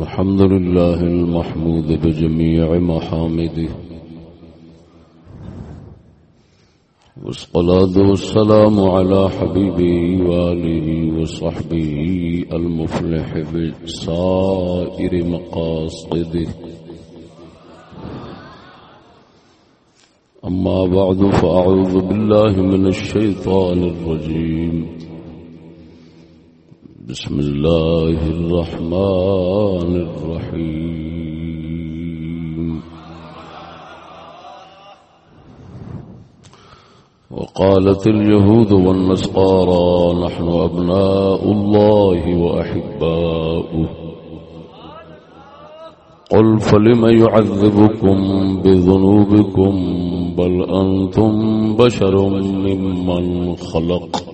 الحمد لله المحمود بجميع محامده والصلاة والسلام على حبيبه وآله وصحبه المفلح بسائر مقاصده. أما بعد، فأعوذ بالله من الشيطان الرجيم. بسم الله الرحمن الرحيم. وقالت اليهود والنصارى نحن أبناء الله وأحباؤه. قل فلم يعذبكم بذنوبكم؟ بل أنتم بشر ممن خلق.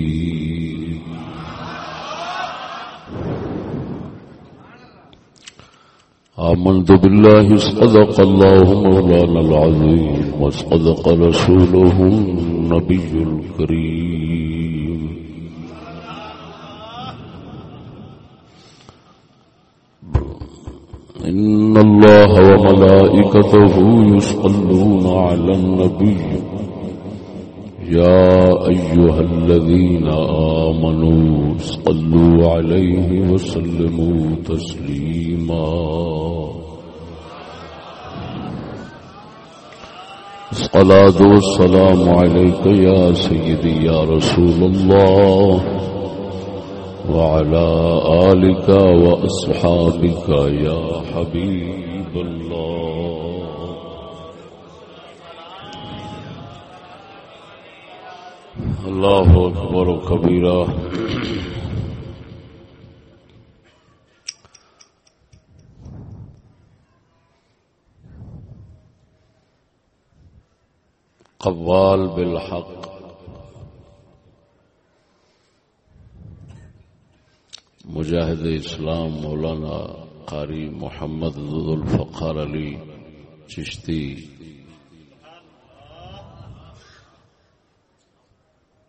آمنت بالله صدق الله مولانا العظيم وصدق رسوله النبي الكريم. إن الله وملائكته يصلون على النبي. يا أيها الذين آمنوا صلوا عليه وسلموا تسليما. الصلاة والسلام عليك يا سيدي يا رسول الله وعلى آلك وأصحابك يا حبيب الله. الله أكبر كبيرا قوال بالحق۔ مجاہد اسلام مولانا قاری محمد الفقار علی چشتی۔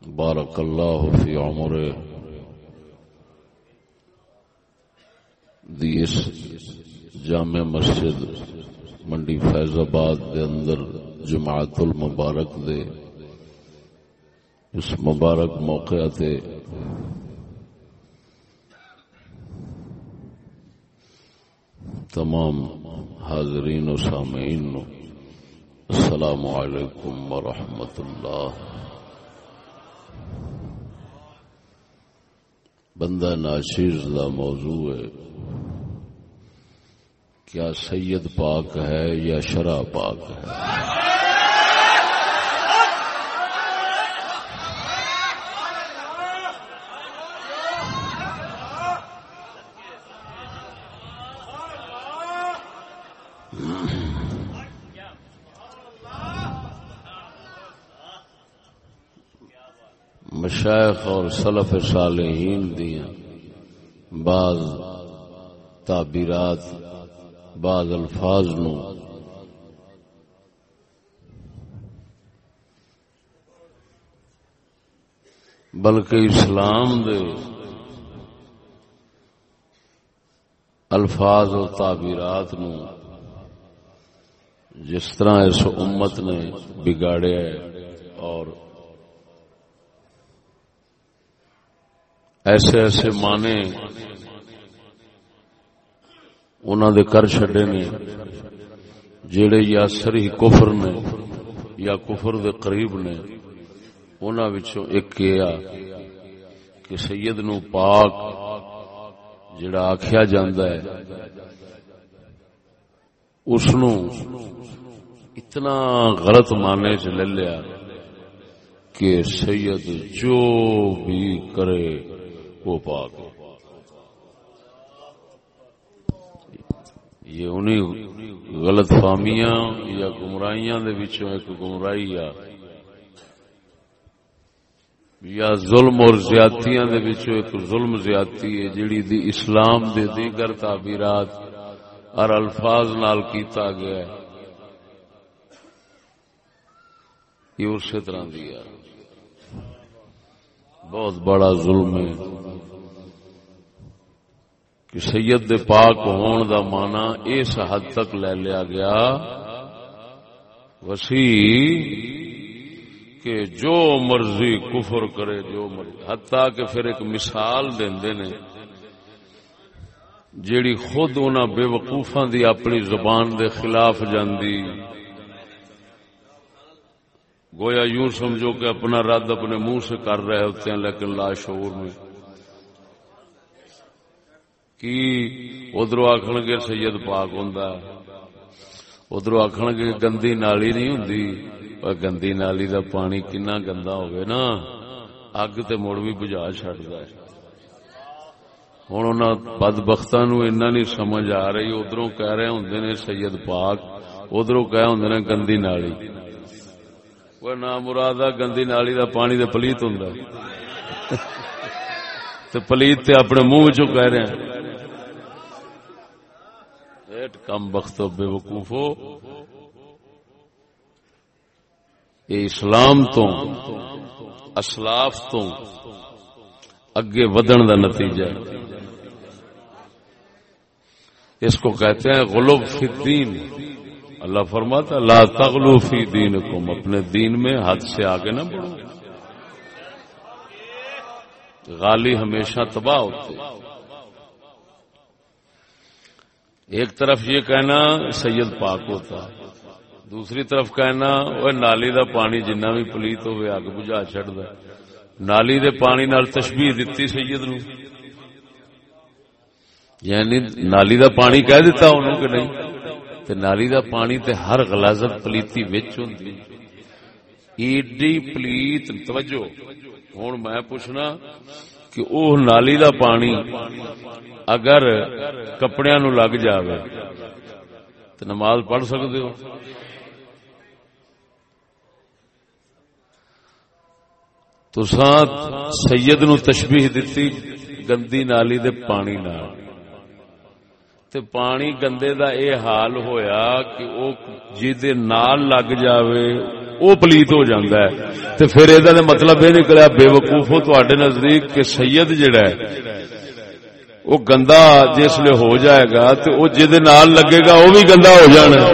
بارک اللہ فی عمر دی اس جامع مسجد منڈی فیض آباد دے اندر جماعت المبارک دے اس مبارک موقع تے تمام حاضرین و سامعین السلام علیکم ورحمۃ اللہ بندہ ناشیز دا موضوع ہے کیا سید پاک ہے یا شرح پاک ہے؟ مشائق اور سلف صالحین دیا بعض تعبیرات، بعض الفاظ نو۔ بلکہ اسلام دے الفاظ و تعبیرات نو جس طرح اس امت نے بگاڑیا ہے اور ایسے ایسے مانے انہوں دے کر چڈے نے جڑے یا سری کفر نے یا کفر دے قریب نے انہوں ایک کیا کہ سید نو پاک جڑا آخیا جاندہ ہے، اس نو اتنا غلط مانے چ لے لیا کہ سید جو بھی کرے وہ پاک یہ انہیں غلط فہمیاں یا گمراہیاں دے وچوں ایک گمراہی آ۔ یا ظلم اور زیادتیاں دے وچوں ایک ظلم زیادتی ہے جڑی دی اسلام دے دیگر تعبیرات اور الفاظ نال کیتا گیا ہے۔ یہ اسی طرح دی ہے بہت بڑا ظلم ہے۔ کہ سید دے پاک ہون دا مانا اس حد تک لے لیا گیا۔ وسیع کہ جو مرضی کفر کرے، جو مرضی۔ حتیٰ کہ پھر ایک مثال دیندے نے، جیڑی خود انہاں بے وقوفاں دی اپنی زبان دے خلاف جاندی۔ گویا یوں سمجھو کہ اپنا رد اپنے منہ سے کر رہے ہوتے ہیں، لیکن لا شعور میں۔ کی ادھر آخر گے سید پاک ہوں ادھر آخر گے گندی نالی نہیں ہوں گندی نالی دا پانی کنا گندا ہوگی نا۔ اگ تے مڑ بھی بجا چڈتا ہے۔ ہوں ان بد بخت نو نہیں سمجھ آ رہی ادھر کہہ رہے ہوں نے سید پاک ادھر کہ ہوں نے گندی نالی۔ وہ نہ مراد گندی نالی دا پانی دے پلیت ہوں پلیت تے اپنے منہ چ کہہ رہے ہیں۔ کم بخت بے وقوف ہو۔ اسلام تو، اسلاف تو اگے ودن کا نتیجہ۔ اس کو کہتے ہیں غلوب فی الدین۔ اللہ فرماتا لا تغلو فی دینکم۔ اپنے دین میں حد سے آگے نہ بڑھو۔ غالی ہمیشہ تباہ ہوتے ایک طرف یہ کہنا سید پاک ہوتا، دوسری طرف کہنا وہ نالی دا پانی جنہ بھی پلیت ہوئے، اگ بجا چڑ نالی دے پانی نال تشبیح دتی سید نو۔ یعنی نالی دا پانی کہہ دیتا انہوں کہ نہیں، تے نالی دا پانی تے ہر غلازت پلیتی وچ ہوندی۔ ایڈی پلیت، توجہ ہن میں پوچھنا کہ وہ نالی دا پانی اگر کپڑیاں نو لگ جاوے تو نماز پڑھ سکتے ہو۔ تو سید نو تشبیح دتی گندی نالی دے پانی نال۔ تے پانی گندے دا اے حال ہویا کہ او جیدے نال لگ جاوے او پلیت ہو جاندا ہے تے پھر اے دا مطلب اے نکلیا بے وقوفو تواڈے نزدیک کہ سید جڑا ہے او گندا جس لے ہو جائے گا تے او جیدے نال لگے گا او بھی گندا ہو جانا ہے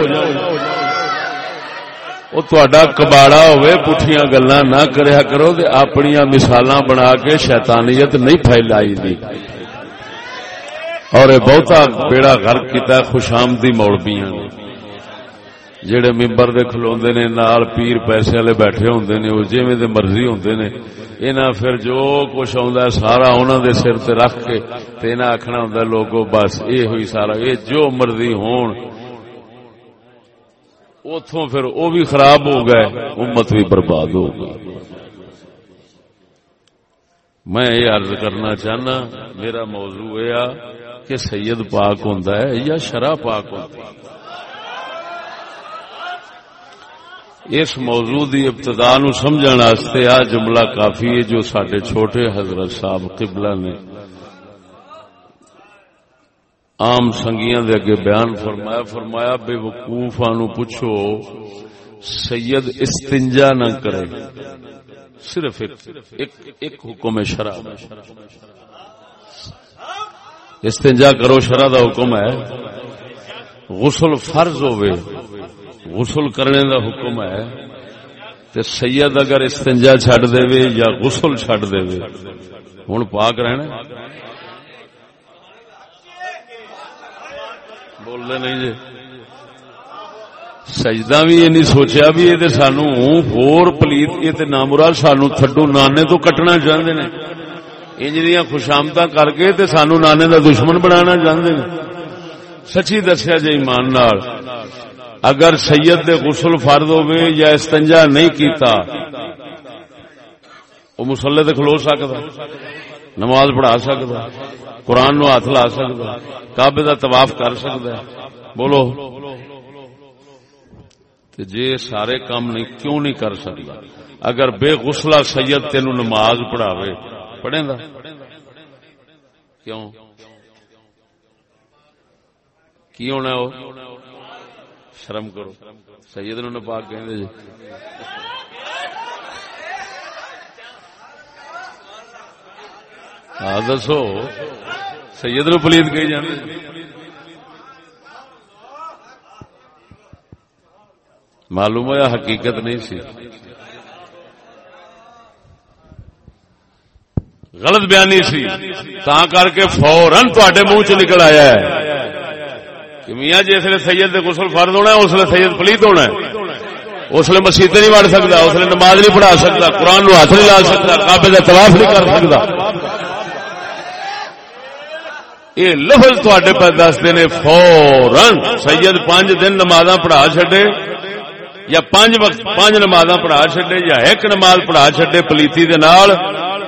وہ تھوڑا کباڑا ہوئے پٹھیاں گلا نہ کریا کرو تے اپنی مثال بنا کے شیطانیت نہیں پھیلائی دی اور بہتا بیڑا غرق کیتا ہے، خوش آمدی مولبیاں جڑے ممبر دے کھلوندے نے، نال پیر پیسے والے بیٹھے ہوندے نے او جویں دے مرضی ہوندے نے انہاں پھر جو کچھ آوندا ہے سارا انہاں دے سر تے رکھ کے تے انہاں آکھنا ہوندا لوگو بس اے ہوئی سارا اے جو مرضی ہون اتوں پھر وہ بھی خراب ہو گئے، امت بھی برباد ہو گئی۔ میں یہ عرض کرنا چاہنا، میرا موضوع یہ کہ سید پاک ہوں یا شرح پاک ہوں اس موضوع کی ابتدا نو سمجھنے آ جملہ کافی ہے جو سڈے چھوٹے حضرت صاحب قبلہ نے عام سنگیاں دے اگے بیان فرمایا فرمایا، بے وقوف آنو پوچھو، سید استنجا نہ کرے۔ صرف ایک ایک, حکم شراب استنجا کرو شرح دا حکم ہے۔ غسل فرض ہوئے غسل کرنے دا حکم ہے۔ تے سید اگر استنجا چھڑ دے وے یا غسل چھڑ دے۔ وے ہن پاک رہنا۔ بولتے نہیں جی۔ سجدہ بھی یہ نہیں سوچیا بھی یہ سانو ہور پلیت، یہ نامرال سانو تھڈو نانے تو کٹنا چاہتے ہیں انجنیاں خوشامتا کر کے تے سانو نانے دا دشمن بنانا چاہتے ہیں سچی دسیا جی ایمان نال، اگر سید دے غسل فرد ہوئے یا استنجا نہیں کیتا وہ مسلے تے کھلو سکتا نماز پڑھا سکتا قرآن نو ہاتھ لا سکتا کعبے دا طواف کر سکتا ہے بولو جے سارے کام نہیں، کیوں نہیں کر سکتا؟ اگر بے غسلہ سید تین نماز پڑھاوے پڑھے گا؟ کیوں؟ کی ہونا وہ؟ شرم کرو۔ سید نو پاک کہ جی۔ ہاں دسو۔ سید نو پلیت کہی جانے معلوم ہوا حقیقت نہیں سی۔ غلط بیانی سی۔ تا کر کے فورن تے منہ چ نکل آیا ہے۔ کہ میاں جی سید دے غسل فرض ہونا ہے اسلے سید پلیت ہونا ہے۔ اسلے مسیح نہیں وڑ سکتا اسلے نماز نہیں پڑھا سکتا، قرآن نو ہاتھ نہیں لا سکتا کابے کا تلاف نہیں کر سکتا۔ یہ لفظ تے پہ دستے نے فورن سید پانچ دن نماز پڑھا چڈے یا پانچ وقت پانچ نماز پڑھا چڈے یا ایک نماز پڑھا چڈے پلیتی دے نال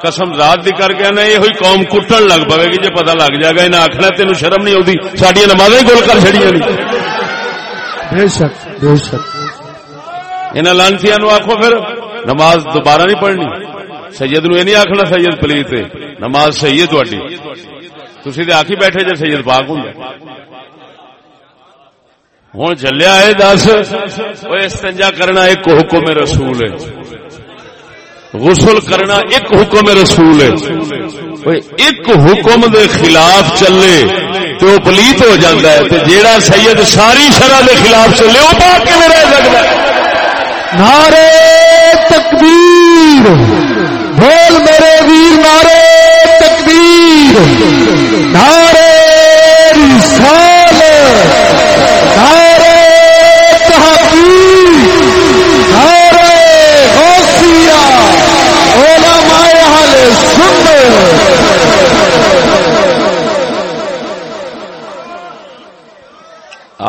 قسم ذات دی کر کے نا یہ قوم کٹن لگ پوے گی جی پتا لگ جائے گا انہیں آخنا تین شرم نہیں آتی سڈیا نماز ہی گول کر چڑیا ان لانسی آخو پھر نماز دوبارہ نہیں پڑھنی۔ سید نو یہ نہیں آخنا سید پلیت نماز صحیح ہے تھی تھی آخی بیٹھے جی سید پاک ہوں ہوں چلیا ہے دس۔ وہ استنجا کرنا ایک حکم رسول ہے۔ غسل کرنا ایک حکم رسول ہے۔ ایک حکم دے خلاف چلے تو پلیت ہو جاتا ہے۔ تو جیڑا سید ساری شرح دے خلاف چلے، وہ پا کے رہ سکتا ہے؟ نارے تکبیر۔ بول میرے ویر نارے تکبیر۔ نارے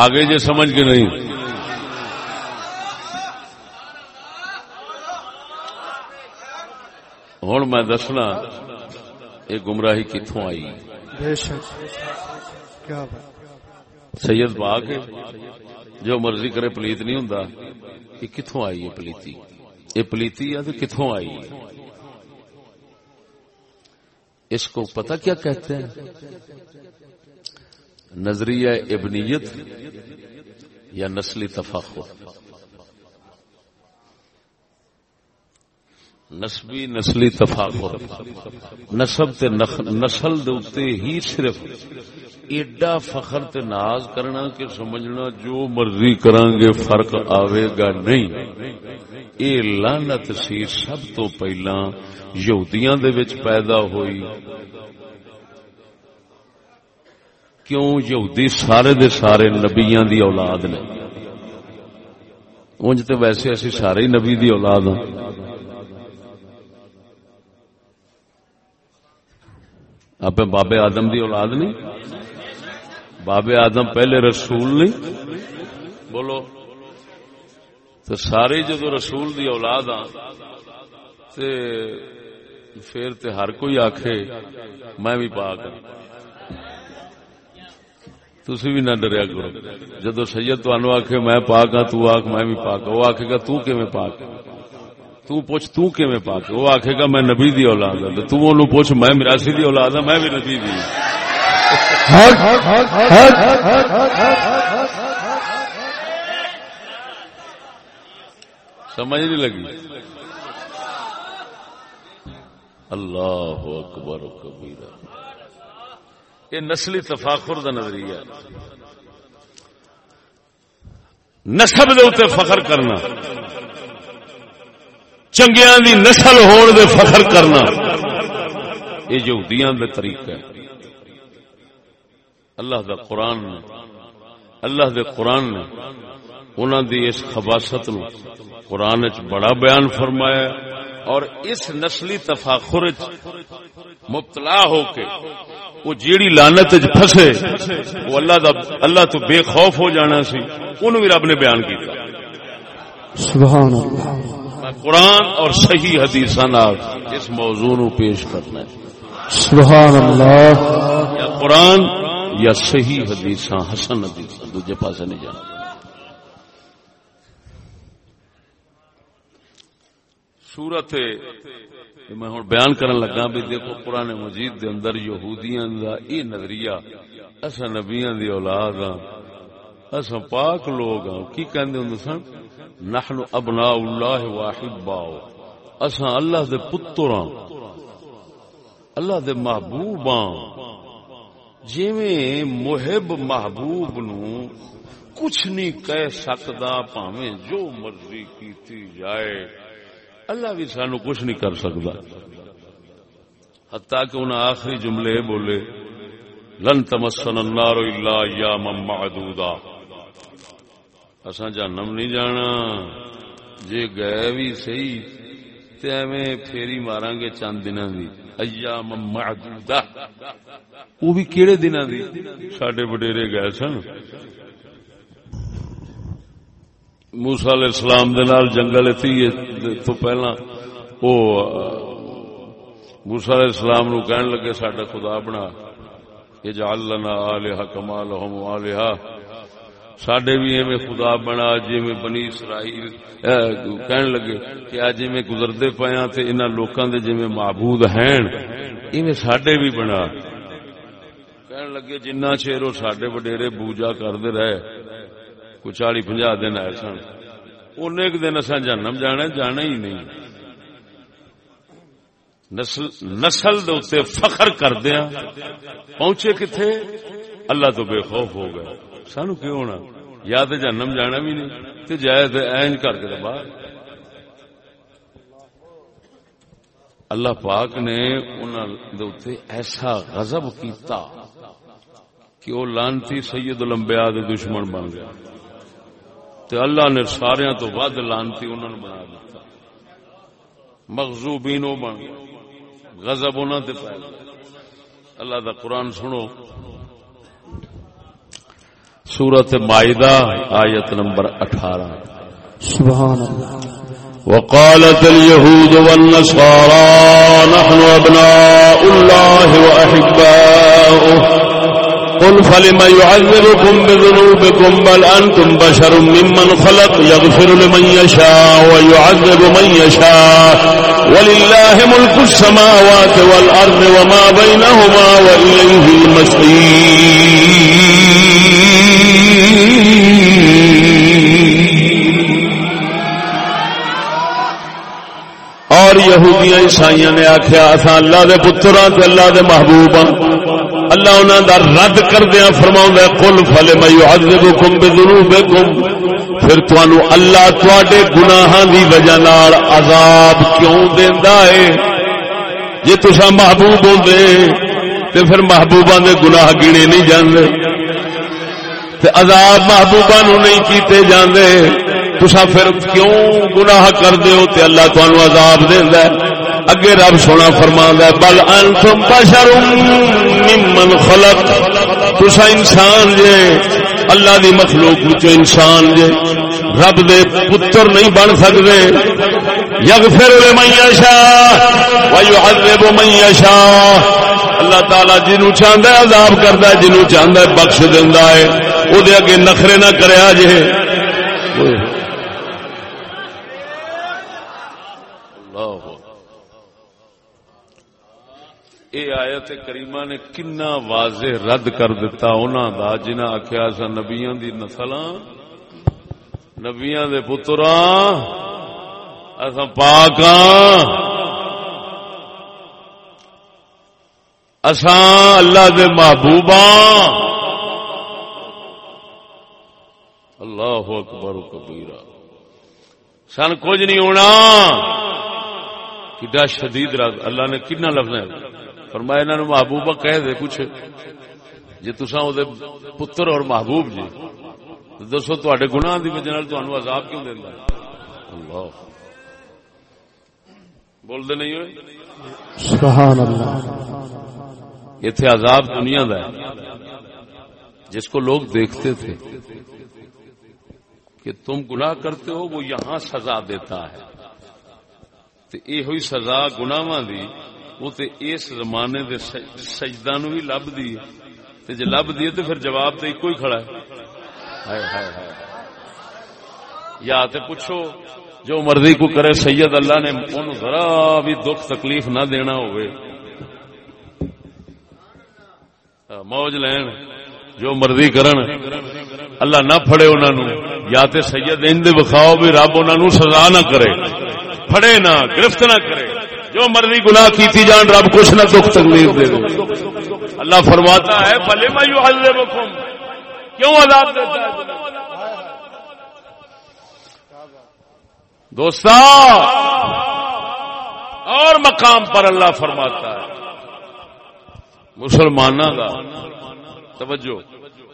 آگے جو سمجھ کے نہیں۔ ہوں میں دسنا یہ گمراہی کتوں آئی؟ سید باغ جو مرضی کرے پلیت نہیں ہوں یہ کتوں آئی ہے پلیتی؟ یہ پلیتی ہے تو کتوں آئی؟ اس کو پتا کیا کہتے ہیں؟ نظریہ ابنیت یا نسلی تفاخر۔ نسبی نسلی تفاقر نسب تے نسل دے ہی صرف ایڈا فخر تے ناز کرنا کہ سمجھنا جو مرضی کران گے فرق آوے گا نہیں۔ اے لعنت سی سب تو پہلا یہودیاں دے وچ پیدا ہوئی۔ کیوں یہودی سارے دے سارے نبیاں دی اولاد نے؟ اونج تے ویسے اسی سارے نبی دی اولاد ہوں آپ بابے آدم دی اولاد نہیں؟ بابے آدم پہلے رسول نہیں؟ بولو۔ تو سارے جدو رسول دی اولاد ہاں، آ پھر تے ہر کوئی آکھے، میں بھی پاک ہوں تسی بھی نہ ڈریا کرو۔ جدو سید تو آخے میں پاک ہاں تو آخ میں بھی پاک ہاں۔ وہ آخے گا، تو کہ میں پاک ہاں؟ تو پوچھ، تو کہ پاک ہاں؟ وہ آکھے گا، میں نبی دی اولاد ہوں تو انہوں پوچھ، میں مراسی دی اولاد ہوں میں بھی نبی دی۔ سمجھ نہیں لگی؟ اللہ اکبر کبیرہ۔ یہ نسلی تفاخر دا نظریہ نسب دے فخر کرنا۔ چنگیا دی نسل ہون دے فخر کرنا۔ یہ یہودیاں دے طریقہ ہے۔ اللہ دا قرآن نے، اللہ دے قرآن نے انہوں دی اس خباست نو قرآن چ بڑا بیان فرمایا اور اس نسلی تفاخر مبتلا ہو کے وہ جیڑی لانت پھسے وہ اللہ دا اللہ تو بے خوف ہو جانا سی انہوں بھی رب نے بیان کیتا۔ سبحان اللہ۔ قرآن اور صحیح حدیث اس موضوع نو پیش کرنا ہے۔ سبحان اللہ۔ یا قرآن یا صحیح حدیث حسن حدیث دوجے پاس نہیں جانا۔ سورت میں ہوں بیان کرن لگا بھی دیکھو قرآن مجید دے اندر یہودیاں دا ای نظریہ اصا نبیاں دی اولاد ہاں اصا پاک لوگ ہاں۔ کی کہندے ہوں سن؟ نحن ابناء اللہ واحباؤ اصا اللہ دے پتراں اللہ دے محبوباں جویں محب محبوب نو کچھ نہیں کہہ سکتا پاویں جو مرضی کیتی جائے۔ اللہ بھی سانو کچھ نہیں کر سکتا۔ حتیٰ کہ انہیں آخری جملے بولے، لن تمسن النار الا ایاما معدودا اساں جہنم نہیں جانا۔ جے گئے بھی صحیح، تے ایویں پھیری ماراں گے چند دناں دی۔ ایام معدودا۔ وہ بھی کیڑے دناں دی۔ ساڈے وڈیرے گئے سن۔ موسا علیہ السلام دے نال جنگل تھی تو پہلا وہ موسا علیہ السلام نو کہن لگے ساڈا خدا بنا یہ جال لنا آلہا کما لہم آلہا۔ ساڈے بھی ایویں خدا بنا جی میں بنی اسرائیل کہن لگے کہ اج میں گزردے پیاں تے انہاں لوکاں دے جویں معبود ہیں۔ ایویں ساڈے بھی بنا۔ کہن لگے جنہ چیر وہ ساڈے وڈیرے پوجا کردے رہے۔ کوئی چالی پنجا دن آئے سن۔ ان ایک دن اصا جنم جانا جانا ہی نہیں۔ نسل نسل دے فخر کردیا پہنچے کتنے اللہ تو بے خوف ہو گئے۔ سانو کیوں ہونا؟ یا تو جنم جانا بھی نہیں تو جائے تو اینج کر کے باہر۔ اللہ پاک نے انہوں ایسا غضب کیتا کہ وہ لانتی سید الانبیاء دے دشمن بن گیا۔ تے اللہ نے سارے تو ود لانتی انہوں نے بنا دیتا۔ مغزوبین بن گیا غضب انہوں نے پایا اللہ دا قرآن سنو۔ سورت مائدہ آیت نمبر اٹھارہ۔ سبحان اللہ وقالت اليهود والنصارى نحن أبناء الله وأحباؤه۔ قل فلم يعذبكم بذنوبكم بل أنتم بشر ممن خلق يغفر لمن يشاء ويعذب من يشاء ولله ملك السماوات والأرض وما بينهما وإليه المصير اور یہودیاں عیسائیاں نے آخیا اصا اللہ دے پتراں تے اللہ دے محبوب ہاں اللہ انہاں دا رد کردیا فرماؤں کل فل میو حضب کم بے پھر تھانو اللہ تواڈے گناہاں دی وجہ نال عذاب کیوں دیندا ہے؟ جے تسا محبوب ہوندے، تے پھر محبوباں دے گناہ گنے نہیں جاندے۔ تے عذاب محبوباں نو نہیں کیتے جاندے۔ تسا پھر کیوں گناہ کر دیو تے اللہ تانوں عذاب دیندا ہے؟ اگے رب سونا فرماندا ہے، بل انتم بشر ممن خلق۔ تسا انسان جے، اللہ دی مخلوق وچ انسان جے، رب دے پتر نہیں بن سکدے۔ یغفر لمن یشاء ويعذب من یشاء۔ اللہ تعالی جنوں چاہندا ہے عذاب کردا ہے جنوں چاہندا ہے بخش دیندا ہے۔ او دے اگے نخرے نہ کریا جے۔ اے آیت کریمہ نے کنا واضح رد کر دیتا انہاں دا، جنہاں آخیا سا نبیاں دی نسلاں، نبیاں دے پتراں، اساں پاکاں اساں اللہ دے محبوباں اللہ اکبر کبیرہ۔ سن کچھ نہیں ہونا۔ کڈا شدید رد، اللہ نے کنا لفظ ہے؟ فرمایا انہوں نے محبوبہ کہہ دے کچھ۔ جی تسا پتر اور محبوب جی دسو تے گناہ کی وجہ عذاب کیوں دینا اللہ۔ بول دے نہیں ہوئے؟ سبحان اللہ عذاب دنیا دا ہے۔ جس کو لوگ دیکھتے تھے کہ تم گناہ کرتے ہو وہ یہاں سزا دیتا ہے۔ تو یہ ہوئی سزا گناواں دی وہ تے اس زمانے دے سجدہ نو ہی لب دی تے جے لب دی تے پھر جواب تے کوئی کھڑا ہے۔ ہائے ہائے ہائے۔ یا تے پوچھو جو مرضی کو کرے سید اللہ نے ان ذرا بھی دکھ تکلیف نہ دینا ہوئے۔ موج لین جو مرضی کرن اللہ نہ پھڑے انہوں نے یا تے سید ان دے بخاؤ بھی رب انہوں نے سزا نہ کرے۔ پھڑے نہ گرفت نہ کرے۔ جو مرضی گناہ کیتی جان، رب کچھ نہ دکھ تکلیف دے دے۔ اللہ فرماتا ہے بھلے میں یو عذبکم کیوں عذاب دیتا ہے؟ دوستا اور مقام پر اللہ فرماتا ہے۔ مسلمانوں کا توجہ،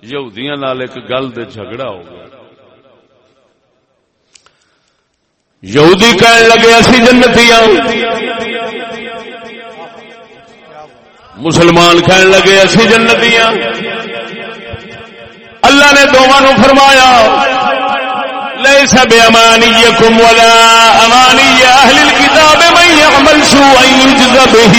یہودیاں نال ایک گل دے جھگڑا ہو گیا۔ یہودی کہنے لگے، اسی جنتی جنتیاں مسلمان کہنے لگے، اسی جنتیاں اللہ نے دونوں فرمایا ليس بأمانيكم ولا أماني أهل الكتاب من يعمل سوءا يجز به.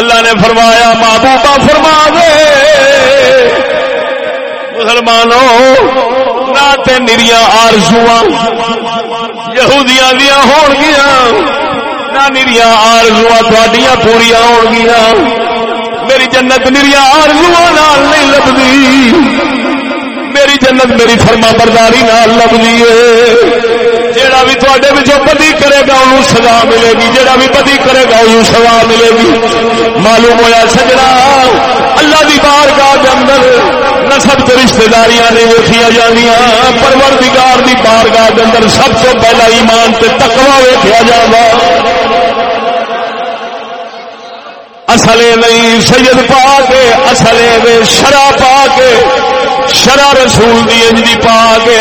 اللہ نے فرمایا، محبوبہ فرما دے، مسلمانوں نہ نریا آرزو یہودیاں دیا ہون گیا نہ نریا آرزو تھوڑیاں پوریا ہون گیا میری جنت میری آرزو نہیں لبھی میری جنت میری فرما برداری نال لبھی ہے جیڑا بھی تھوڑے بچوں بدی کرے گا انہوں سزا ملے گی۔ جیڑا بھی بدی کرے گا انہوں سزا ملے گی۔ معلوم ہوا سجنا اللہ دی بارگاہ کے اندر نسب تو رشتے داریاں نہیں ویکیا جانیا پروردگار دی بارگاہ کے اندر سب سے پہلا ایمان تے تقوی ویکیا جانا اصل نہیں، سید پا کے اصل شرا پا کے شرا رسول دی انجی پا کے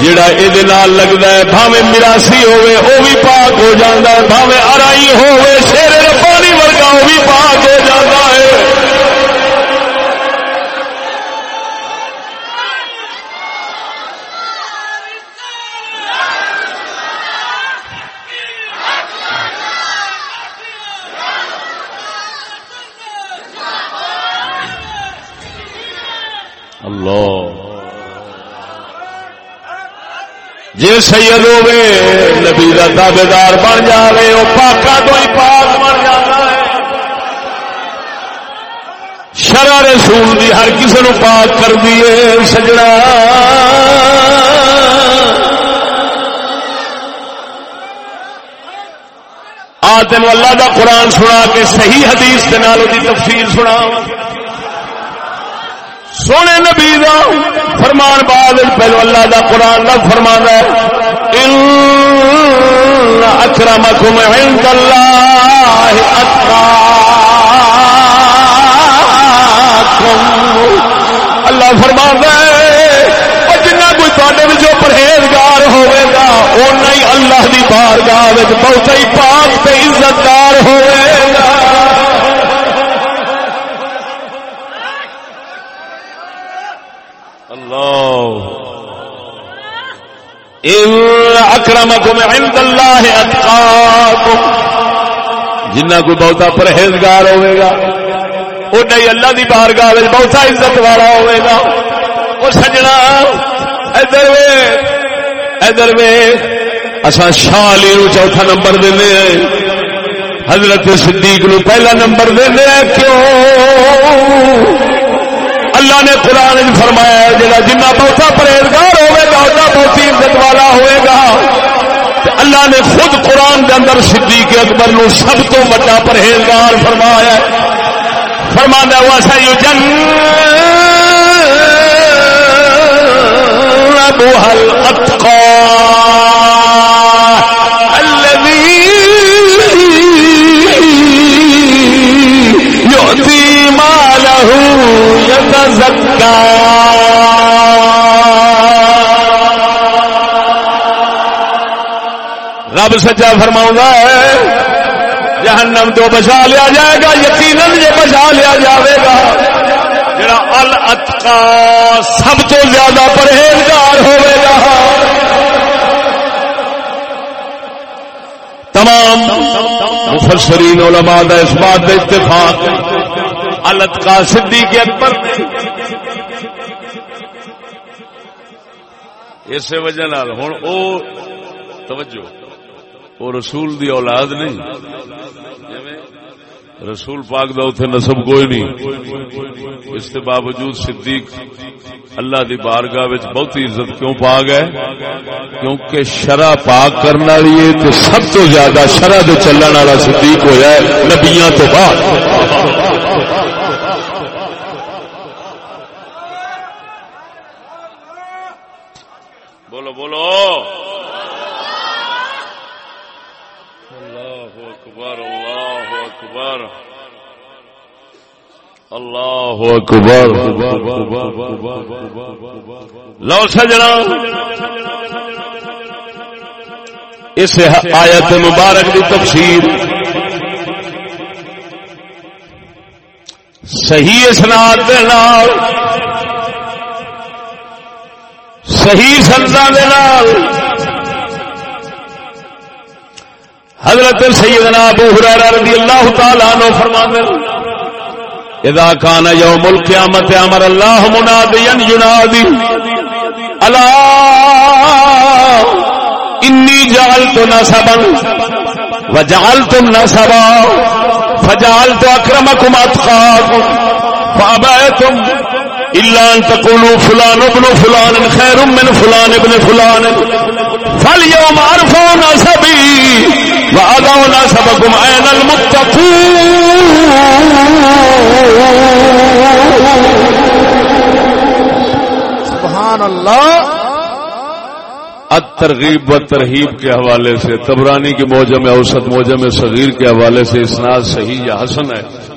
جڑا یہ لگتا ہے بھاوے مراسی ہوے وہ بھی پاک ہو جاتا ہے۔ بھاوے ارائی ہوے شیر ربانی ورگا وہ بھی پاک ہو جاتا ہے۔ جی سید ہوے نبی کا دعوے دار بن جائے وہ پاکا تو ہی پاک بن جاتا ہے۔ شرع رسول دی ہر کسی نو پاک کر دیے سجڑا۔ آ تین اللہ دا قرآن سنا کے صحیح حدیث کے نال تفصیل سنا۔ سونے نبی دا فرمان بعد پہلو اللہ دا قرآن دا فرمان ہے اکرمکم عند اللہ اللہ فرمان ہے جنا کوئی تے پرہیزگار ہوئے گا اُنہ ہی اللہ دی بارگاہ بہت ہی پاک تے عزتدار ہوئے گا اکرمکم عند اللہ اتقاکم جنہ کوئی بہتا پرہیزگار ہوئے گا وہ نہیں اللہ دی بارگاہ بہتا عزت والا ہوئے گا۔ وہ سجنا، ادھر وے ادھر وے اصا شاہ علی نو چوتھا نمبر دینے ہیں حضرت صدیق نو پہلا نمبر دینے ہیں کیوں؟ اللہ نے قرآن فرمایا جا جنہ بہتا پرہیزگار ہوئے گا بہت عزت والا ہوئے گا۔ اللہ نے خود قرآن کے اندر صدیق اکبر نو سب تو بڑا پرہیزگار فرمایا فرمانا ہوا سا جن بوہل اتقا رب سچا فرما ہے۔ جہنم تو بچا لیا جائے گا، یقیناً یہ بچا لیا جائے گا۔ جڑا الاتقا سب تو زیادہ پرہیزگار ہوئے گا۔ تمام مفسرین علماء دا اس بات اتفاق۔ الت کا صدیق اکبر۔ اس وجہ ہوں او توجہ۔ او رسول دی اولاد نہیں۔ رسول پاک دا اتنے نسب کوئی نہیں۔ اس کے باوجود صدیق اللہ دی بارگاہ وچ بہت عزت کیوں پا گئے؟ کیونکہ شرع پاک کرنے والی ہے تو سب تو زیادہ شرع دے چلن والا صدیق ہویا ہے نبیاں تو بعد۔ بولو بولو۔ اکبر، اللہ اکبر۔ اللہ اکبر۔ لو سجنا۔ اس آیت مبارک کی تفسیر۔ صحیح اسناد دے نال۔ صحیح سندا دے نال۔ حضرت سیدنا ابو ہریرہ رضی اللہ تعالی عنہ فرماتے ہیں اذا كان يوم القيامه امر الله مناديا ينادي الا اني جعلت نسبا وجعلتم نسبا، فجعلت اكرمكم اتقاكم فابيتم الا ان تقولوا فلان ابن فلان خير من فلان ابن فلان. فاليوم ارفع نسبي واضع نسبكم اين المتقون؟ سبحان اللہ ترغیب و ترہیب کے حوالے سے تبرانی کے موجم اوسط موجم صغیر کے حوالے سے اسناد صحیح یا حسن ہے؟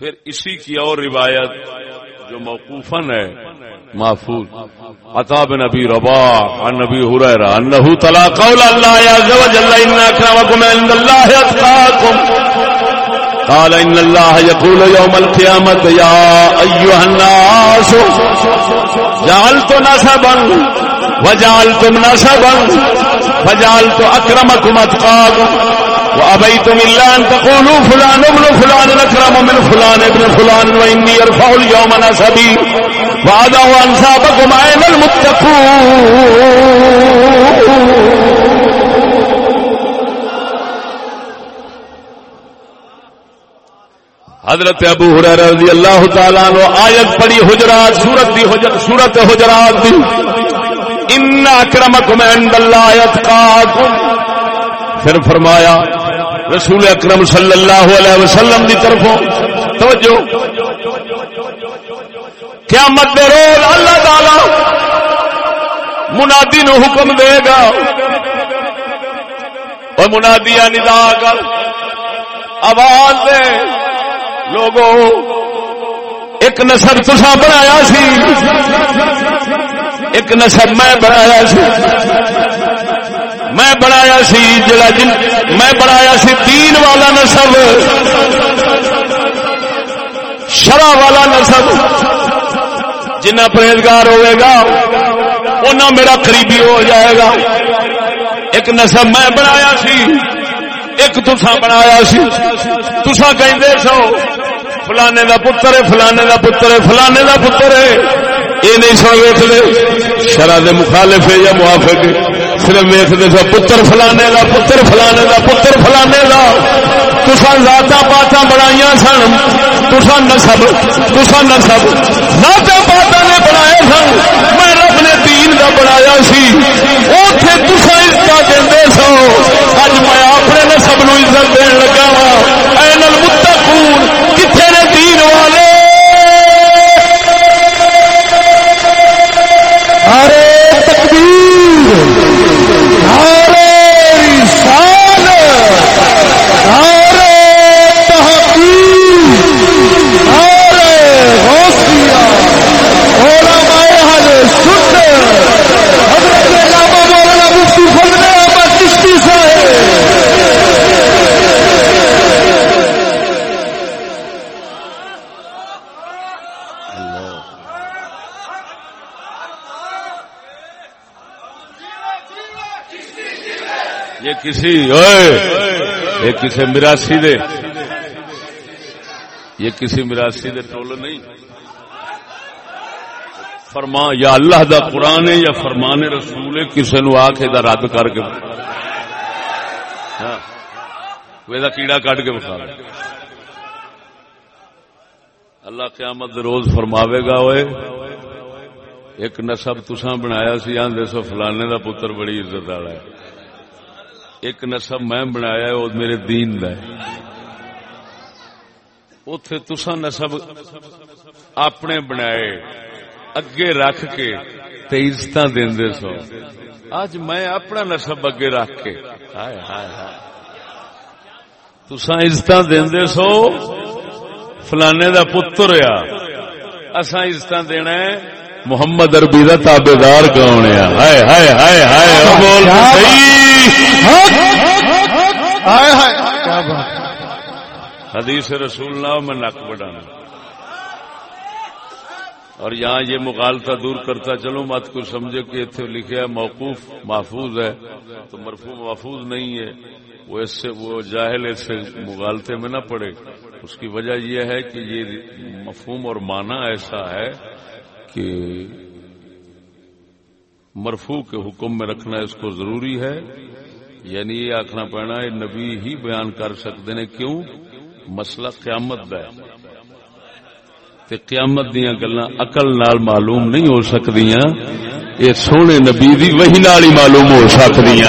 پھر اسی کی اور روایت جو موقوفن ہے، محفوظ. عطا بن نبی ربا عن نبی ہریرہ انه تلا قول اللہ عز وجل ان اکرمکم عند اللہ اتقاکم. قال، ان الله يقول يوم القيامه يا ايها الناس جعلت نسبا وجعلتم نسبا فجعلت اكرمكم اتقاكم وابيتم الا ان تقولوا فلان ابن فلان اكرم من فلان ابن فلان واني يرفع اليوم نسبي وادعوا انسابكم اين المتقون؟ حضرت ابو حریر رضی اللہ تعالیٰ عنہ آیت پڑی حجرات، سورت دی حجر، سورت حجرات دی۔ ان اکرمکم عند اللہ اتقاکم پھر فرمایا، رسول اکرم صلی اللہ علیہ وسلم دی طرفوں، توجہ، قیامت دے روز اللہ تعالی منادی نو حکم دے گا۔ اور منادیا ندا کر آواز دے۔ لوگو، ایک نسب تسا بنایا سی۔ ایک نسب میں بنایا سی۔ میں بنایا سی، جڑا جن میں بنایا سی، دین والا نسب شرع والا نسب جنہ پرہیزگار ہوئے گا اُنہ میرا قریبی ہو جائے گا۔ ایک نسب میں بنایا سی، ایک تسا بنایا سی۔ تسا کہیں سو، فلانے دا پتر ہے، فلانے دا پتر ہے، فلانے دا پتر ہے۔ یہ نہیں سو ویچ شرح دے مخالف ہے یا موافق صرف ویچ دے سو پتر فلانے دا، پتر فلانے دا، پتر فلانے دا۔ تسا ذاتا پاتا بنائی سن تسا نسب تسا نسب۔ ذاتا پاتا نے بنایا سن، میں رب نے دین دا بنایا سی۔ اوتھے تسا عزت دے سو۔ اج میں اپنے نسب نو عزت دین یہ کسی اوئے، یہ کسی میراسی دے۔ یہ کسی مراسی دے ٹول نہیں۔ فرما، یا اللہ دا قرآن ہے یا فرمان رسول ہے کسی نو آ کے رد کر کے۔ ہاں کیڑا کٹ کے بخار اللہ قیامت روز فرماوے گا ہوئے ایک نسب تسا بنایا سی آدھے سو فلانے دا پتر بڑی عزت والا ہے۔ ایک نسب میں بنایا وہ میرے دین دا ہے۔ اتے تسا نسب اپنے بنائے اگے رکھ کے عزت دے سو۔ اج میں اپنا نسب اگے رکھ کے۔ ہائے ہائے ہائے۔ تسا عزت دے سو فلانے دا پتر آ اصا عزت دینا ہے محمد اربی کا تابے دار کون ہائے ہائے ہائے ہائے۔ بول حدیث رسول اللہ میں نک بڑھانا۔ اور یہاں یہ مغالطہ دور کرتا، چلو مت کو سمجھے کہ اتنے لکھا موقوف محفوظ ہے۔ تو مرفوع محفوظ نہیں ہے۔ وہ اس سے، وہ جاہل اس سے مغالطے میں نہ پڑے۔ اس کی وجہ یہ ہے کہ یہ مفہوم اور معنی ایسا ہے کہ مرفو کے حکم میں رکھنا اس کو ضروری ہے۔ یعنی یہ آخنا پڑنا ہے، نبی ہی بیان کر سکتے نے کیوں؟ مسئلہ قیامت دا ہے۔ تے قیامت دیا گلا اقل نال معلوم نہیں ہو سکتی یہ سونے نبی دی وہی نال ہی معلوم ہو سکتی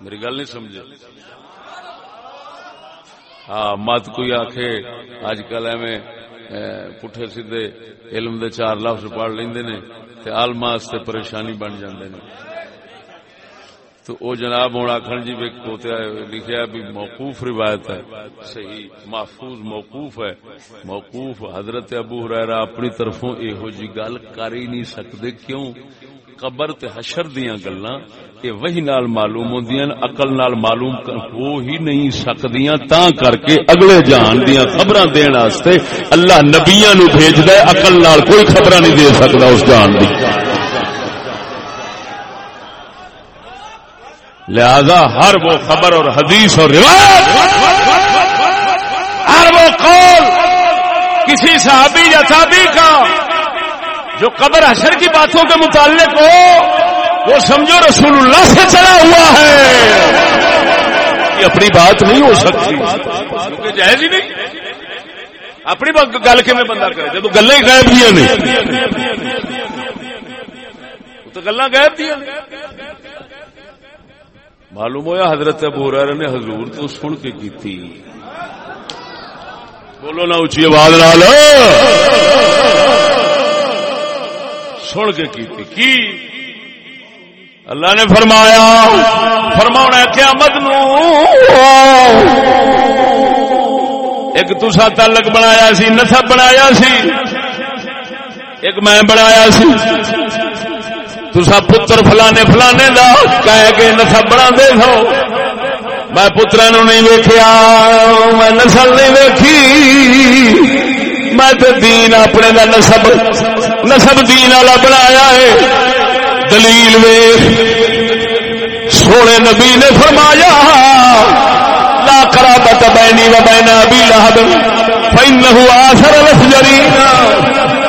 میری گل نہیں سمجھے؟ ہاں مت کوئی آخ اج کل ایویں پٹھے سیدے علم دے چار لفظ پڑھ لیندے نے تے عالم واسطے پریشانی بن جاندے نے۔ تو او جناب ہوں آخر جی لکھا بھی موقوف روایت ہے۔ صحیح، محفوظ موقوف ہے۔ موقوف حضرت ابو ہریرا اپنی طرفوں یہو جی گل کر ہی نہیں سکتے کیوں؟ قبر تے حشر دیاں گلاں یہ وہی نال معلوم ہوندیاں عقل نال معلوم ہو ہی نہیں سکدیاں تا کر کے اگلے جہان دیاں خبراں دین واسطے اللہ نبیاں نو بھیجدا ہے، عقل نال کوئی خبراں نہیں دے سکدا اس جہان دی۔ لہذا ہر وہ خبر اور حدیث اور روایت، ہر وہ قول کسی صحابی یا صحابی کا جو قبر حشر کی باتوں کے متعلق ہو، وہ سمجھو رسول اللہ سے چلا ہوا ہے۔ یہ اپنی بات نہیں ہو سکتی۔ کیونکہ جائز ہی نہیں۔ اپنی گل کے میں بندہ کرے۔ جب گلیں غائب دیا نہیں تو گلا غائب دیا۔ معلوم ہوا حضرت ابو نے حضور تو سن کے کی تھی۔ بولو نا اچھی آواز لال سن کے کی کی؟ اللہ نے فرمایا فرما قیامت نو۔ ایک تسا تعلق بنایا سی، نسب بنایا سی۔ ایک میں بنایا سی۔ تسا پتر فلانے فلانے دا کہہ کے نسب بنا دے سو۔ میں پترا نو نہیں ویکیا میں نسل نہیں ویکھی۔ میں تو دین اپنے کا نسب نسب دین والا بنایا ہے۔ دلیل وے سونے نبی نے فرمایا، لا قرابت بینی و بین ابی لہب فإنه آثر الفجرین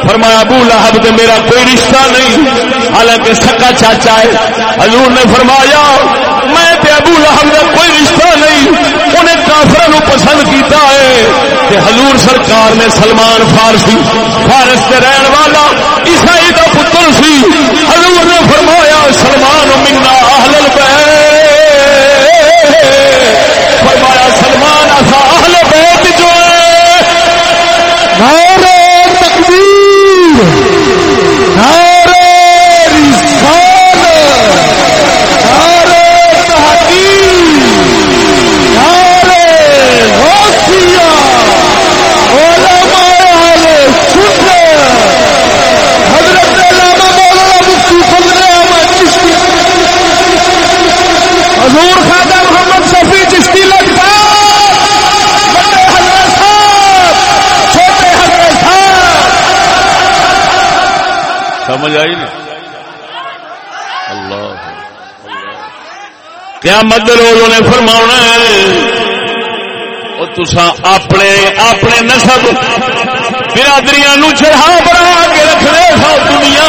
فرمایا، ابو لہب تے میرا کوئی رشتہ نہیں، حالانکہ سکا چاچا ہے۔ حضور نے فرمایا، میں تے ابو لہب کا کوئی رشتہ نہیں انہیں کافر نو پسند کیتا ہے کہ حضور سرکار نے سلمان فارسی فارس کے رہن والا عیسائی کا پتر سی۔ حضور نے فرمایا سمجھ آئی نہیں اللہ قیامت روز انہیں فرما تسا اپنے اپنے نسب برادری نو چڑھا بنا کے رکھ رہے سو دنیا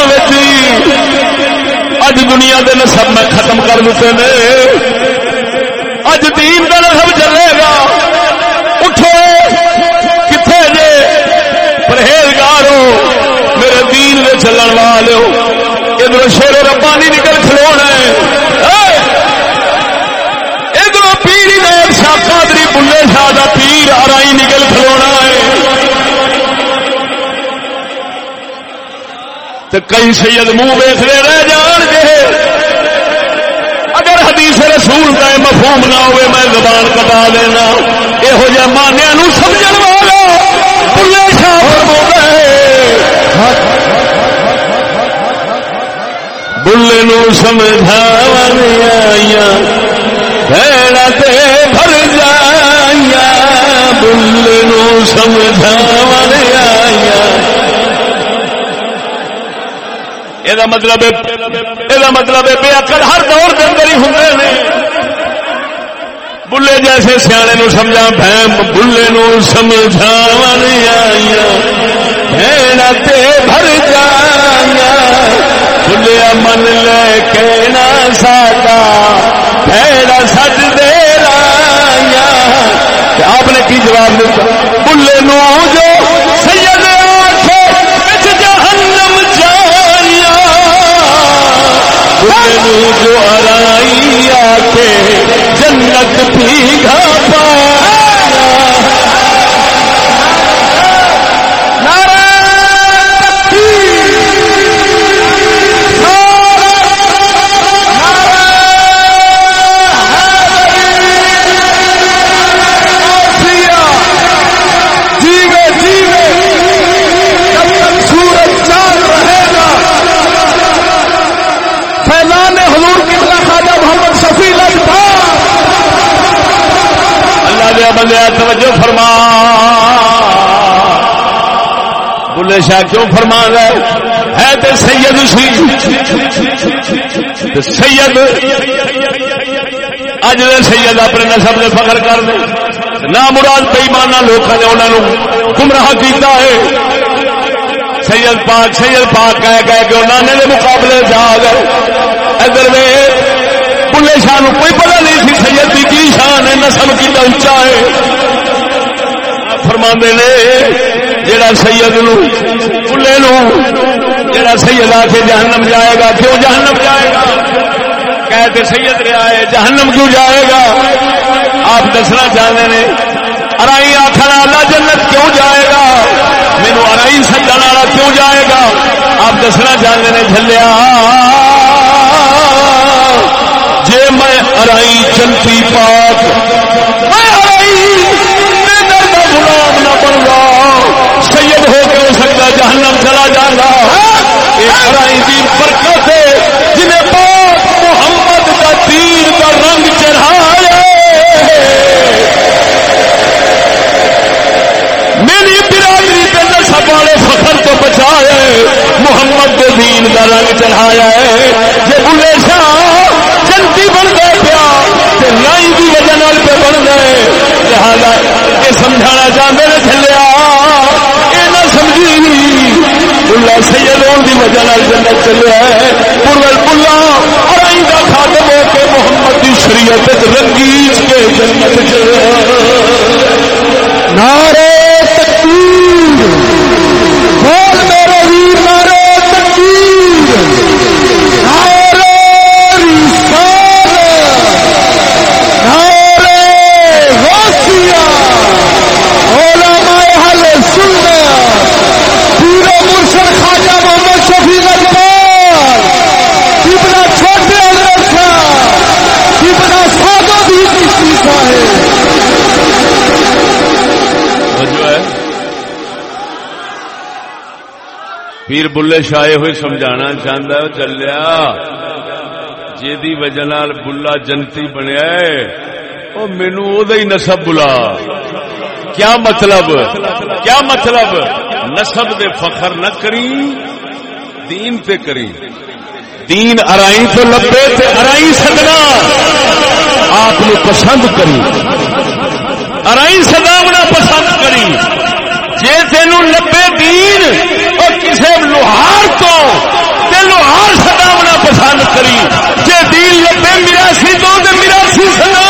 اج دنیا دے نسب میں ختم کر دیتے ہیں۔ اج دین کا نسب چلے والے ہو۔ ادھر شیر ربانی نکل کھلونا ہے۔ شاہ قادری بلے شاہ کا پیر آرائی نکل کھلونا ہے۔ تو کئی سید منہ ویسے رہ جان گے۔ اگر حدیث رسول کا مفہوم نہ ہوئے، میں زبان کٹا دینا۔ یہو جہ مانیا سمجھ بلے نو سمجھا بھڑا بھر جایا بل نو سمجھا آیا یہ مطلب یہ مطلب بے اکل ہر دور کے اندر ہی ہوں نے بلے جیسے سیانے نو سمجھا بہم بلے نو سمجھا آیا بھڑا بھر جایا بلیا من لے کے نہ ساڈا بھڑا سج دے رایا آپ نے کی جواب دیتا؟ بلے نو جو سید جہنم جایا بلے نو جو ارائی آ کے جنت بھی گھا فرما۔ بلے شاہ کیوں فرما رہے؟ ہے تو سید سی سید۔ اج دے سید اپنے نسب نے فخر کر دے۔ نہ مراد بےمانا لوگوں نے انہوں گمراہ کیتا ہے۔ سید پاک سید پاک کہہ کہہ کے نانے کے مقابلے جا گئے۔ ادھر بلے شاہ کوئی پتا نہیں سی سید کی شان ہے نسل کی اچا ہے۔ فرما نے جڑا سید نو بلے نو جڑا سید آ کے جہنم جائے گا، کیوں جہنم جائے گا؟ کہتے سید رہا ہے، جہنم کیوں جائے گا؟ آپ دسنا چاہتے ہیں ارائی آخر والا جنت کیوں جائے گا؟ مینو ارائی سجن والا کیوں جائے گا؟ آپ دسنا چاہتے ہیں جلیا جے میں ارائی چلتی پاک برکت جنہیں پاک محمد کا تیر کا رنگ چڑھایا میری برادری کے نسب والے فخر تو بچایا محمد کے دین کا رنگ چڑھایا ہے۔ یہ بلے شاہ جنتی بن گئے پیا لائی کی وجہ پہ بن گئے۔ لہذا یہ سمجھانا چاہتے ہیں وجہ جنت چلے پورل پلا اور آئندہ خاتم ہو کے محمد کی شریعت رنگیز کے جنت چلے پیر بلے شاہ ہوئے سمجھانا چاہتا ہے، چلیا۔ جی وجہ بلا جنتی بنیا وہ مینو ہی نسب بلا۔ کیا مطلب؟ کیا مطلب؟ نسب دے فخر نہ کری، دین تے کری۔ دین ارائی تو لبے تے ارائی سکنا آپ پسند کری۔ ارائی سداونا پسند کری۔ جی تین لبے دین اور کسی لوہار تو لوہار سداونا پسند کری۔ جی دین لبے میرا سی تو میرا سی پسند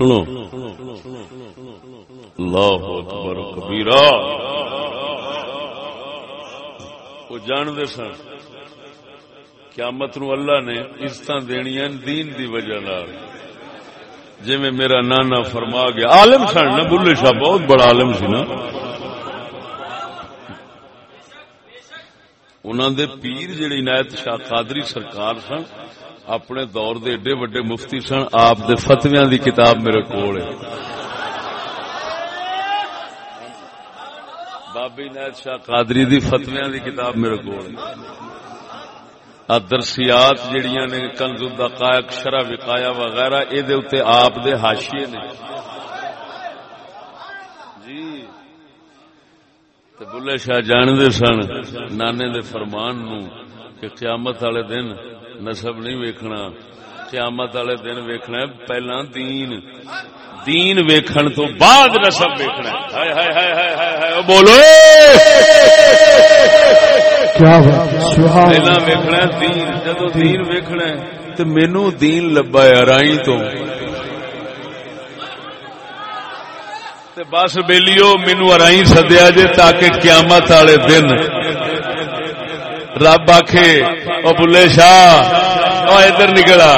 سنو۔ اللہ اکبر، کبیرہ۔ وہ جان دے سن، قیامت نو اللہ نے عزت دنیا دین دی وجہ جی میں میرا نانا فرما گیا، عالم سن نا، بلے شاہ، بہت بڑا عالم سی نا۔ انہوں دے پیر جڑے عنایت شاہ قادری سرکار سن اپنے دور دے ایڈے وڈے مفتی سن، آپ دے فتویاں دی کتاب میرے کول ہے۔ بابی عنایت شاہ قادری دی فتویاں دی کتاب میرے کول ہے۔ درسیات جڑیاں نے کنز الدقائق شرع وقایا وغیرہ، اے دے اوتے آپ دے حاشیے نے۔ جی۔ تے بلے شاہ جان دے سن، نانے دے فرمان نو کہ قیامت والے دن نسب نہیں ویکھنا قیامت والے دن ویکھنا ہے پہلا دین۔ دین ویکھن تو بعد نسب ویکھنا ہے۔ ہائے ہائے ہائے ہائے ہائے بولو۔ پہلا ویکنا دین جدو دین ویکنا تو مینو دین لبا رائی تو۔ بس بےلیو مینو ارائی سدیا جے تاکہ قیامت والے دن رب آخ او بلے شاہ ادھر نکلا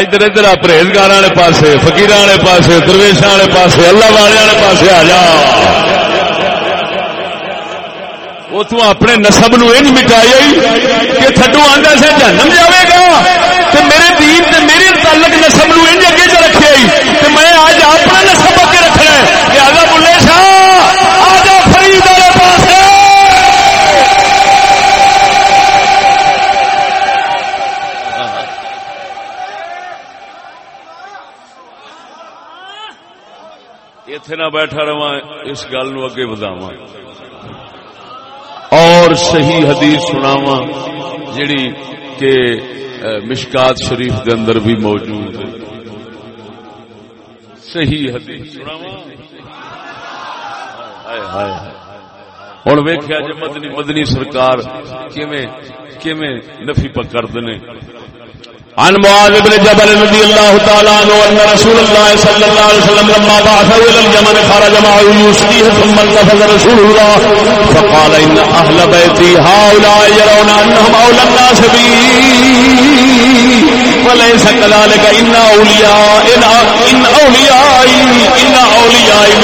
ادھر ادھر پرہیزگار والے پاسے فکیر والے پاسے درویشا والے پاسے، اللہ والے والے پاسے آ جا۔ وہ تو اپنے نسب نو یہ مٹایا کہ تھڈو آدھا سے جنم جائے گا۔ تو میرے دین تے میرے تعلق نسب نو یہ اگے چ رکھے تو میں آج اپنا نسب اگے رکھنا ہے لہذا بلے شاہ آجا فرید والے پاس اتے نہ بیٹھا رہا اس گل نو اگے بداوا اور صحیح حدیث سناوا جڑی کہ مشکات شریف کے اندر بھی موجود ہے۔ صحیح حدیث ہوں ویخیا جی مدنی مدنی سرکار کیویں نفی پکڑتے ہیں عن معاذ بن جبل رضي الله تعالى عنه أن رسول الله صلى الله عليه وسلم لما بعثه إلى اليمن خرج معه يسقيه ثم انتفض رسول الله فقال إن أهل بيتي هؤلاء يرون أنهم أولى الناس بي. وليس كذلك إن أولياء إن أوليائي إن أوليائي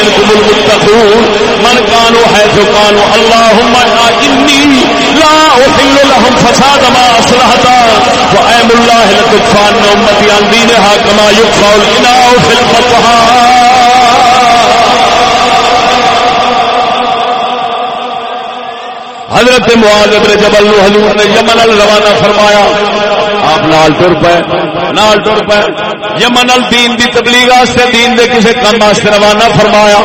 من كانوا حيث قالوا اللهم إني لا أحل لهم فساد ما أصلحت. عن حضرت معاذ ابن جبل نو حضور نے یمن ال روانہ فرمایا آپ نال ٹر پے، نال ٹر پے۔ یمن ال دین دی تبلیغ واسطے، دین دے کسے کام واسطے روانہ فرمایا۔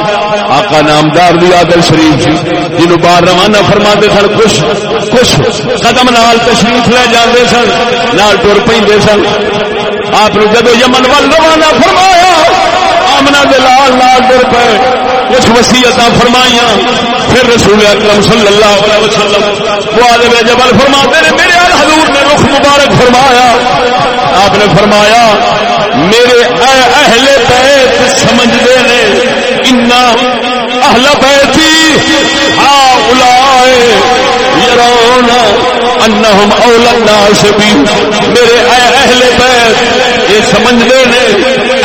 آقا نامدار دی عادل شریف جی، سی جنوں باہر روانہ فرماتے سن، خوش خوش۔ قدم نال تشریف لے جاندے سن، نال ٹر پیندے سن۔ آپ نے جدو یمن ول روانہ فرمایا آمنا دے لال نال ٹر پے۔ کچھ وسیعت فرمائیاں۔ پھر رسول اکرم صلی اللہ علیہ وسلم معاذ بن جبل فرماتے ہیں میرے حضور مبارک فرمایا، آپ نے فرمایا، میرے اہل بیت سمجھتے نے ان اہل بیتی ہاؤلاء یرون انہم اول الناس بی میرے اے اہل بیت، یہ سمجھدے نے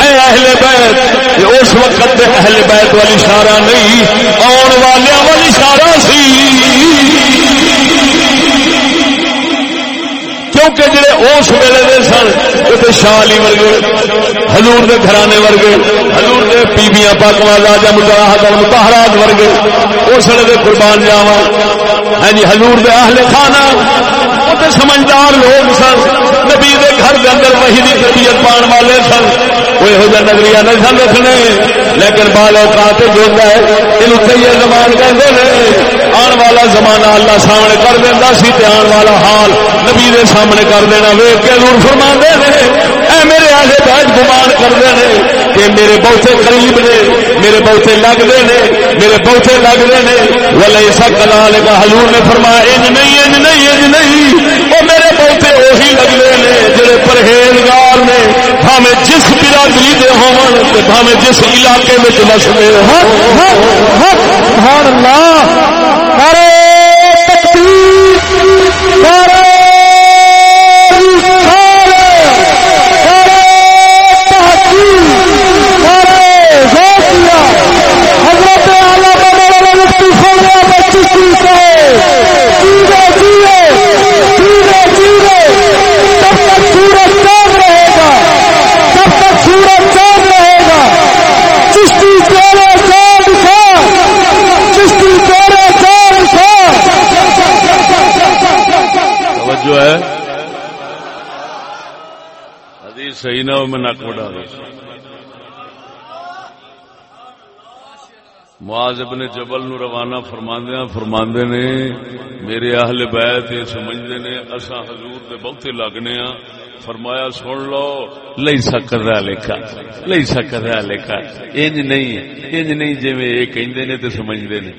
اے اہل بیت، یہ اس وقت اہل بیت والی اشارہ نہیں، آن والے والی اشارہ سی۔ کیونکہ جڑے اس ویلے دے سن وہ شالی ورگے، حضور دے گھرانے ورگے، حضور دے بیبیاں پاکواں راجا مجاہد متحرات ورگے اس ویلے دے قربان جاواں۔ ہاں جی حضور دے اہل خانہ، وہ تو سمجھدار لوگ سن۔ نبی دے گھر دے اندر وہی دی طبیعت پان والے سن۔ وہ یہو جہ نگریہ نہیں سن رکھنے، لیکن بال اوقات جو ہے یہ کئی زمان کہتے آن والا زمانہ اللہ سامنے کر دینا سی تے آن والا حال نبی دے سامنے کر دینا ویگ کے دور فرما دے اے میرے آگے بیٹھ گمان کرتے ہیں کہ میرے بہتے قریب نے، میرے بہتے لگتے نے، میرے بہتے لگتے نے۔ ولا ایسا کلال کا حضور نے فرمایا، انج نہیں انج نہیں انج نہیں۔ وہ میرے بہتے وہی لگتے نے جڑے پرہیزگار نے۔ بھاوے جس برادری دے ہون بھاوے جس علاقے میں وستے ہو اللہ۔ صحیح نہ ہو۔ میں نک بڑھا دوں معاذ ابن جبل نو روانہ فرماندیا فرماندے نے، میرے اہل بیت یہ سمجھتے نے اسا حضور دے بہتے لگنے ہاں۔ فرمایا، سن لو لئی سکر رہا لکھا لئی سکر رہا لکھا۔ انج نہیں انج نہیں جی میں یہ کہندے نے تے سمجھدے نے۔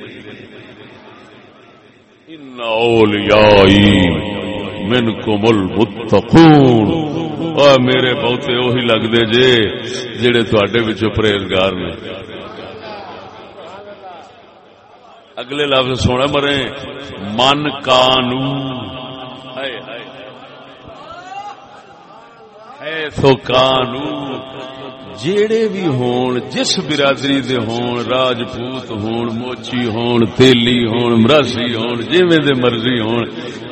ان اولیائی منکم المتقون۔ میرے بہتے اہی لگتے جے جہے تھے پرہیزگار نے اگلے لفظ سونا مرے من کانو ہے سو کانو جیڑے بھی ہون جس برادری دے ہون راجپوت ہون موچی ہون تیلی ہون مراسی ہون جیویں دے مرضی ہون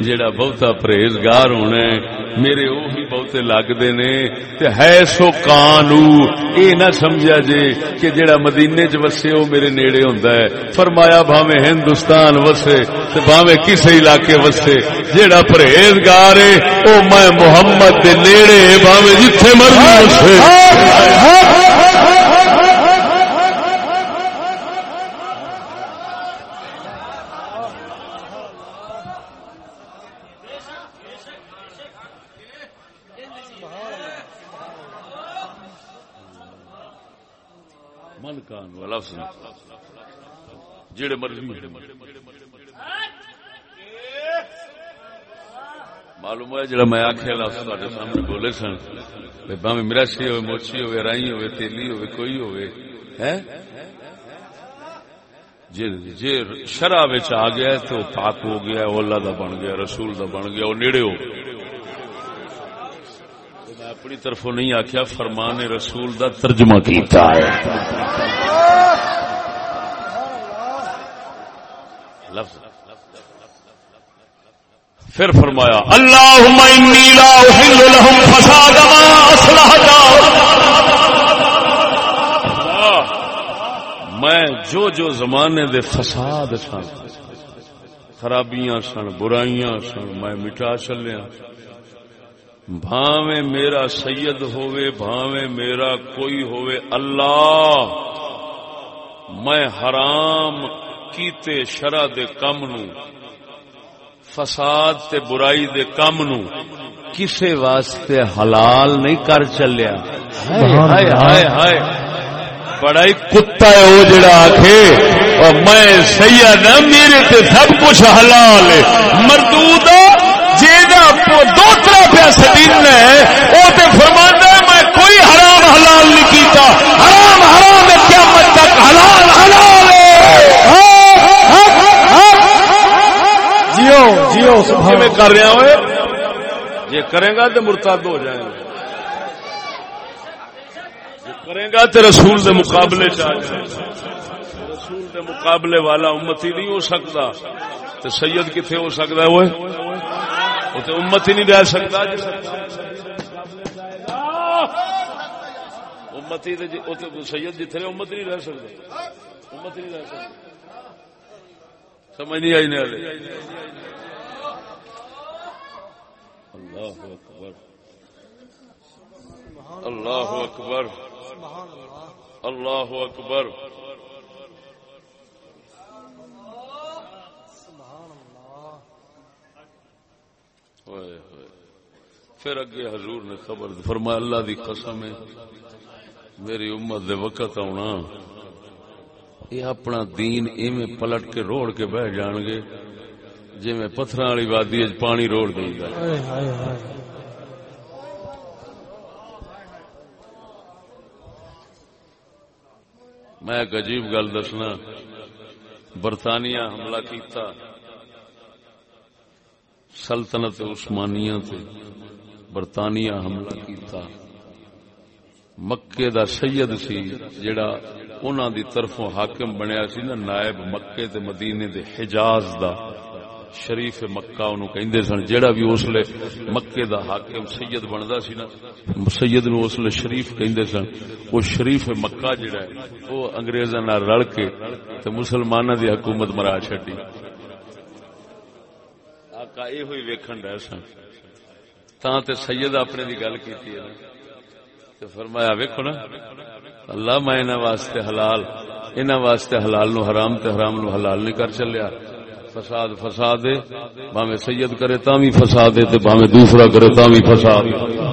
جیڑا بہتا پرہیزگار ہونا ہے میرے اوہی بہتے لگتے نے تے ہے سو کانو اے نہ سمجھا جے کہ جیڑا مدینے چ وسے او میرے نیڑے ہوندا ہے فرمایا بھاوے ہندوستان وسے تے بھاوے کسے علاقے وسے جیڑا پرہیزگار ہے او میں محمد دے نیڑے بھاوے جتھے مرضی وسے مکان لفظ جڑے مرضی۔ معلوم ہوا جڑا میں آخیا لفظ تے سامنے بولے سن۔ باوے مراسی ہوئے، موچی ہوئے رائی ہوئے، تیلی ہوئے، کوئی ہوئے جی شرح آ گیا تو پاک ہو گیا وہ اللہ دا بن گیا، رسول دا بن گیا، وہ نیڑے ہو۔ میں اپنی طرفوں نہیں آخیا فرمان رسول دا ترجمہ کیتا ہے۔ لفظ۔ پھر فرمایا اللہ میں جو جو زمانے دے فساد سن، خرابیاں سن، برائیاں سن، میں مٹا چلیا۔ بھاویں میرا سید ہوئے بھاویں میرا کوئی ہوئے اللہ میں حرام کیتے شرع دے کم نو فساد تے برائی دے کم نو کسے واسطے حلال نہیں کر چلیا۔ ہائے ہائے ہائے بڑا ہی کتا ہے وہ جڑا آخے اور میں سید ہاں میرے تے سب کچھ حلال ہے۔ مردود جیڑا دوسرا پہ نے وہ تو فرمانا میں کوئی حرام حلال نہیں کیتا۔ حرام حرام تک حلال حلال جیو جیو جی، میں کر رہا ہوئے جی، کرے گا تو مرتاد ہو جائے گا جی، کرے گا تو رسول مقابلے رسول کے مقابلے والا امتی نہیں ہو سکتا۔ تو سید کتنے ہو سکتا ہے وہ وہ تو امت ہی نہیں رہ سکتا جی. امتی جی، سید جتنے امت نہیں رہ سکتا امت نہیں رہ سکتا سمجھ نہیں آئی نہیں اللہ اکبر۔ اللہ اکبر۔ اللہ اکبر۔ پھر اگے حضور نے خبر فرمایا اللہ دی قسم ہے میری امت دے وقت آنا یہ اپنا دین ایویں پلٹ کے روڑ کے بہ جان گے جی میں پتھر والی وادی پانی روڑ دے گا میں ایک عجیب گل دسنا برطانیہ حملہ کیتا۔ سلطنت عثمانیہ تے برطانیہ حملہ کیتا۔ مکے دا سید سی جڑا انہاں دی طرفوں حاکم بنیا سی نا، نائب مکے تے مدینے دے حجاز دا شریف مکہ انہوں کہندے سن۔ جیڑا بھی اس لیے مکے دا حاکم سید بندا سی نا، سید نو اس لیے شریف کہندے سن۔ وہ شریف مکہ جیڑا ہے، وہ انگریزاں نال رل کے تے مسلماناں دی حکومت مرا چھڈی۔ آقا اے ہوئی ویکھن رہے سن تاں تے سید اپنے دی گل کیتی ہے تے فرمایا ویکھو نا اللہ میں انہاں واسطے حلال انہاں واسطے حلال نو حرام تے حرام نو حلال نہیں کر چلیا فساد فساد باویں سید کرے تاں وی فساد ہے تے باویں دوسرا کرے تاں وی فساد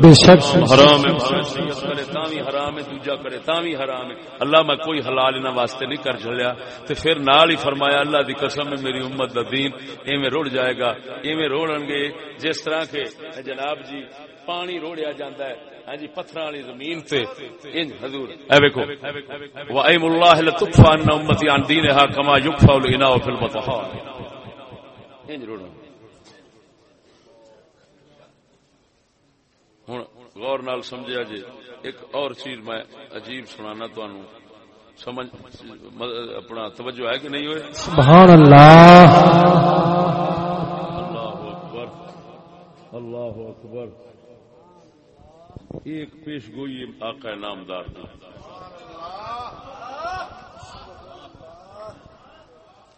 بے شک حرام ہے باویں سید کرے تاں وی حرام ہے دوجا کرے تاں وی حرام ہے۔ اللہ میں کوئی حلال انہاں واسطے نہیں کر چلیا تے پھر نال ہی فرمایا اللہ دی قسم ہے میری امت دا دین ایویں رڑ جائے گا ایویں روڑن گے۔ جس طرح کے جناب جی پانی روڑیا جاندا ہے۔ ہاں جی پتھر والی زمین تے۔ ان حضور اے ویکھو۔ وا ایم اللہ لتطفى ان امتی عن دینها كما يكفى الاناء في البطحاء۔ انج روڑا ہن غور نال سمجھیا جی ایک اور چیز میں عجیب سنانا تانوں سمجھ اپنا توجہ ہے کہ نہیں ہوئے سبحان اللہ اللہ اکبر اللہ اکبر ایک پیش گوئی آقا نامدار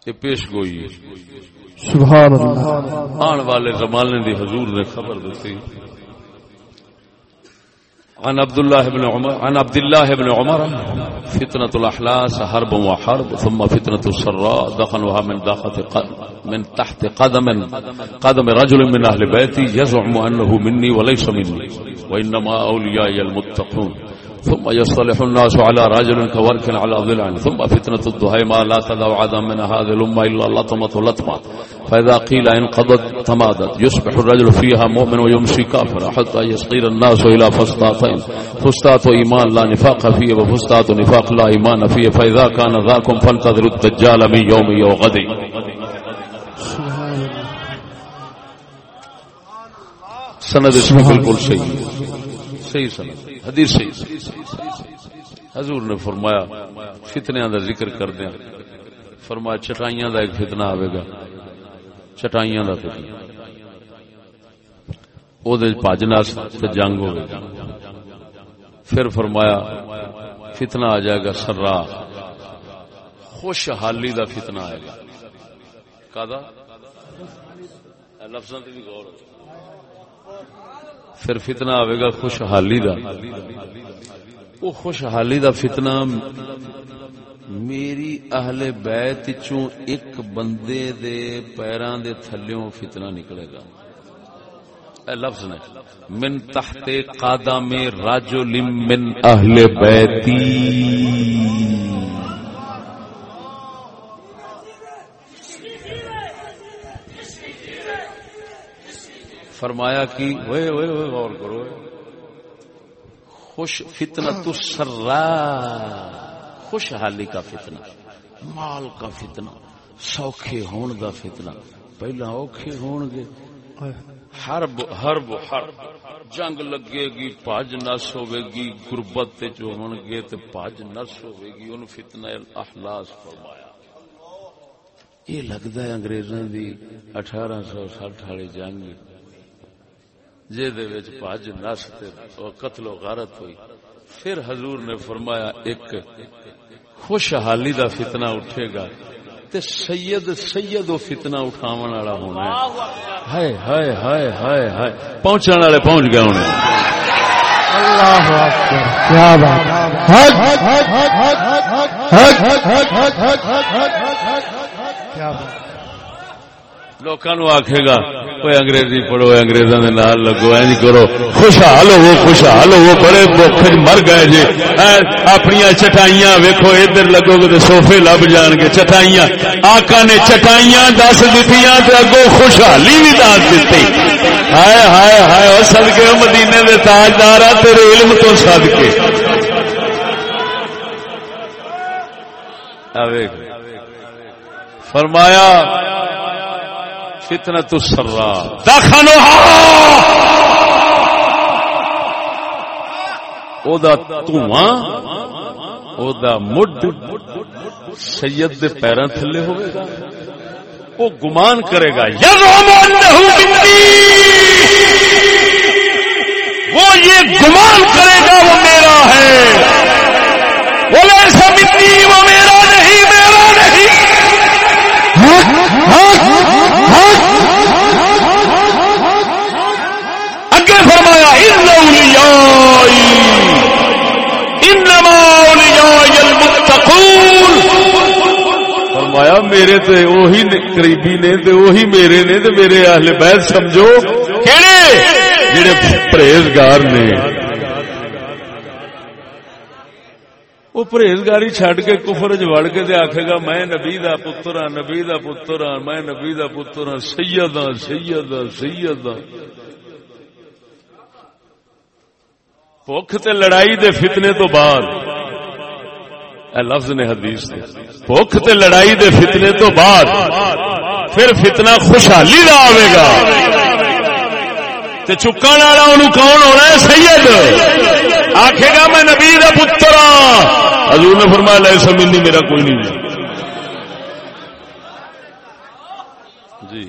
یہ پیش گوئی سبحان اللہ۔ آن والے زمانے دی حضور نے خبر دیتی عن عبد الله بن عمر عن عبد الله بن عمر فتنة الأحلاس حرب وحرب ثم فتنة السراء دخلوها من داخة من تحت قدم قدم رجل من أهل بيتي يزعم أنه مني وليس مني وإنما أولياء المتقون۔ ثم يصطلح الناس على رجل كورك على ضلع ثم فتنة الدهيمة لا تدع عدم من هذه الأمة إلا لطمة لطمة فإذا قيل إن قضت تمادت. يصبح الرجل فيها مؤمن ويمشي كافر حتى يصير الناس إلى فسطاطين. فسطاط إيمان لا نفاق فيه وفسطاط نفاق لا إيمان فيه. فإذا كان ذاكم فانتظروا الدجال من يوم وغد سند بالکل صحیح صحیح سند حدیث صحیح حضور نے فرمایا فتنیا دا ذکر کر دیا فرمایا، چٹائیاں دا ایک فتنہ آئے گا۔ چٹائیاں دا فتنہ۔ او دے پاجنا تے جنگ ہوے گا۔ پھر فرمایا، فتنہ آ جائے گا سرا۔ خوشحالی دا فتنہ آئے گا۔ کادا؟ لفظاں تے بھی غور پھر فتنہ آئے گا خوشحالی دا۔ وہ خوشحالی دا فتنہ میری اہل بیت چوں ایک بندے دے پیران دے تھلیوں فتنہ نکلے گا۔ اے لفظ نے، من تحت قادم رجل من اہل بیتی۔ فرمایا کی ہوئے ہوئے ہوئے غور کرو خوش فتنہ تو سرا خوشحالی کا فتنہ مال کا فتنہ سوکھے ہون دا فتنہ۔ پہلا اوکھے ہون گے۔ حرب حرب حرب جنگ لگے گی پاج نس ہوے گی غربت ہون گے تے پاج نس ہوے گی ان فتنہ الاحلاس فرمایا۔ یہ لگدا ہے انگریزاں دی 1860 والی جنگ جے نس قتل و غارت ہوئی پھر حضور نے فرمایا ایک خوشحالی دا فتنہ اٹھے گا تے سید سید و فتنہ اٹھاون والا ہونا ہے ہائے ہائے ہائے ہائے ہائے پہنچن والے پہنچ گیا ہونے لوکا نو آکھے گا کوئی انگریزی پڑھو انگریزاں دے نال لگو، اینج کرو۔ خوشحال ہو خوشحال ہو بڑے بوکھج مر گئے جی۔ اپنی چٹائیاں ویکھو، ادھر لگو گے تے صوفے لب جان گے۔ چٹائیاں۔ آقا نے چٹائیاں دس دتیاں تے اگوں خوشحالی بھی دس دتی۔ ہائے ہائے ہائے، او صدقے مدینے دے تاجدار تیرے علم تو صدقے۔ فرمایا فتنہ تو سرا او دا تواں او دا مڈ سید دے پیراں تھلے ہوئے گا۔ وہ گمان کرے گا منی وہ یہ گمان کرے گا وہ میرا ہے۔ وہ ایسا منی وہ میرے تے وہی قریبی نے تے وہی میرے نے تے میرے اہل بیت سمجھو؟ کیڑے؟ جڑے پرہیزگار نے۔ وہ پرہیزگاری چھڈ کے کفر چ وڑ کے تے آکھے گا، میں نبی دا پتر ہاں نبی دا پتر ہاں میں نبی دا پتر ہاں سید ہاں سید ہاں سید ہاں۔ بھوک تے لڑائی دے فتنے تو بعد لفظ نے حدیث دے بھوک تے لڑائی دے فتنے تو بعد پھر فتنہ خوشحالی دا آوے گا۔ تے چکن والا انہوں کون ہونا ہے سید؟ آخے گا میں نبی دا پتر ہاں۔ حضور نے فرمایا لے سمجھ میرا کوئی نہیں جی۔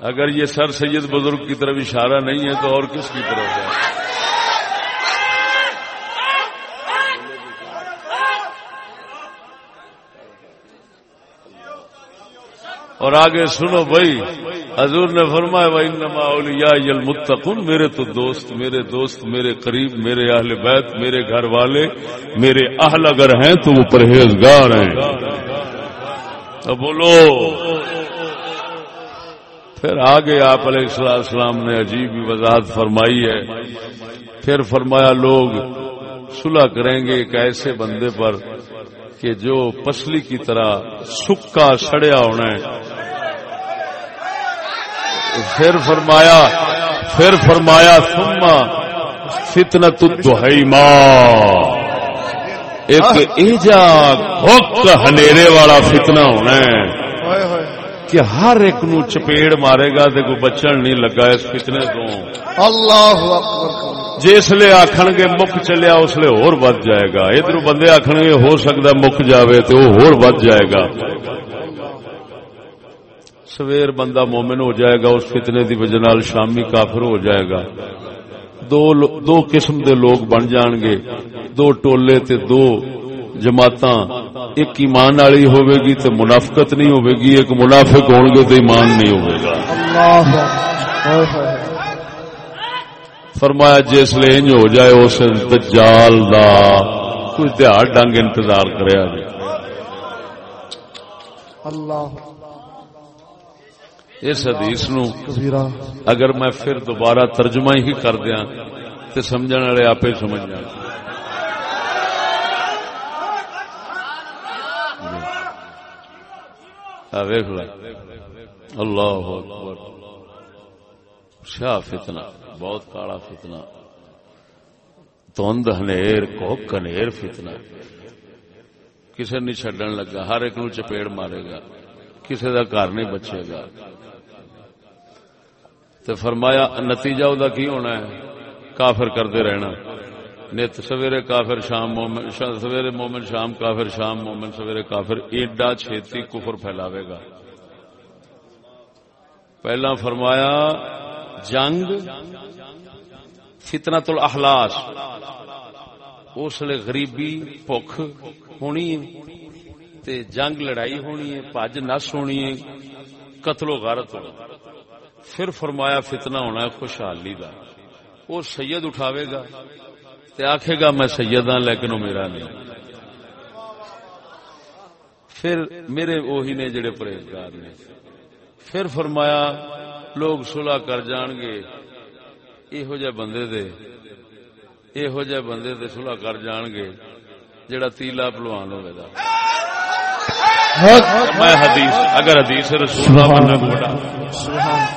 اگر یہ سر سید بزرگ کی طرف اشارہ نہیں ہے تو اور کس کی طرف ہے؟ اور آگے سنو بھائی، حضور نے فرمایا بھائی نما میرے تو دوست، میرے دوست، میرے قریب، میرے اہل بیت، میرے گھر والے، میرے اہل اگر ہیں تو وہ پرہیزگار ہیں۔ تو بولو۔ پھر آگے آپ علیہ السلام نے عجیب وضاحت فرمائی ہے۔ پھر فرمایا، لوگ صلح کریں گے ایک ایسے بندے پر کہ جو پسلی کی طرح سکا سڑیا ہونا ہے۔ پھر فرمایا پھر فرمایا ثم فتنت الدہیما ایک ایجا گھوک ہنیرے والا فتنہ ہونا ہے۔ کہ ہر ایک نو چپیڑ مارے گا تے کوئی بچن نہیں لگا اس فتنے تو۔ اللہ اکبر۔ جس لے آخن گے مک چلیا اس لیے اور ود جائے گا۔ ادھر بندے آخن گے ہو سکتا مک جاوے تو وہ ہور ود جائے گا۔ سویر بندہ مومن ہو جائے گا اس فتنے دی وجہ نال شامی کافر ہو جائے گا۔ دو دو قسم دے لوگ بن جان گے۔ دو ٹولے تے دو جماعتاں۔ ایک ایمان والی ہوے گی تے منافقت نہیں ہوے گی ایک منافق ہون گے تے ایمان نہیں ہوے گا۔ فرمایا جس لے انج ہو جائے اس دجال دا کچھ دیہڑ ڈنگ انتظار کریا جی اللہ۔ اس حدیث نو اگر میں پھر دوبارہ ترجمہ ہی کر دیا تے سمجھن والے آپ ہی سمجھ جان اللہ اکبر۔ شاہ فتنہ، بہت کالا فتنہ۔ تند ہنیر کو کنیر فتنہ۔ کسے نہیں چڈن لگا، ہر ایک نو چپیڑ مارے گا۔ کسے دا گھر نہیں بچے گا۔ تو فرمایا، نتیجہ دا کی ہونا ہے؟ کافر کرتے رہنا۔ نت سویرے کافر شام مومن سویرے مومن شام کافر شام مومن سویرے کافر، ایڈا چھتی کفر پھیلاوے گا۔ پہلا فرمایا، جنگ فتنہ الاحلاس اس لیے غریبی بخ ہونی تے جنگ لڑائی ہونی ہے، پج نس ہونی ہے، قتل و غارت ہونا پھر فرمایا فتنہ ہونا ہے، خوشحالی کا وہ سید اٹھاوے گا تے آکھے گا، میں سید ہاں لیکن وہ میرا نہیں۔ پھر میرے وہی نے جڑے پرہیزگار نے۔ پھر فرمایا، لوگ صلح کر جان گے۔ یہو جہ بندے دے یہو جہ بندے دے صلح کر جان گے، جڑا تیلا پلوان ہوئے دا میں حدیث اگر حدیث رسول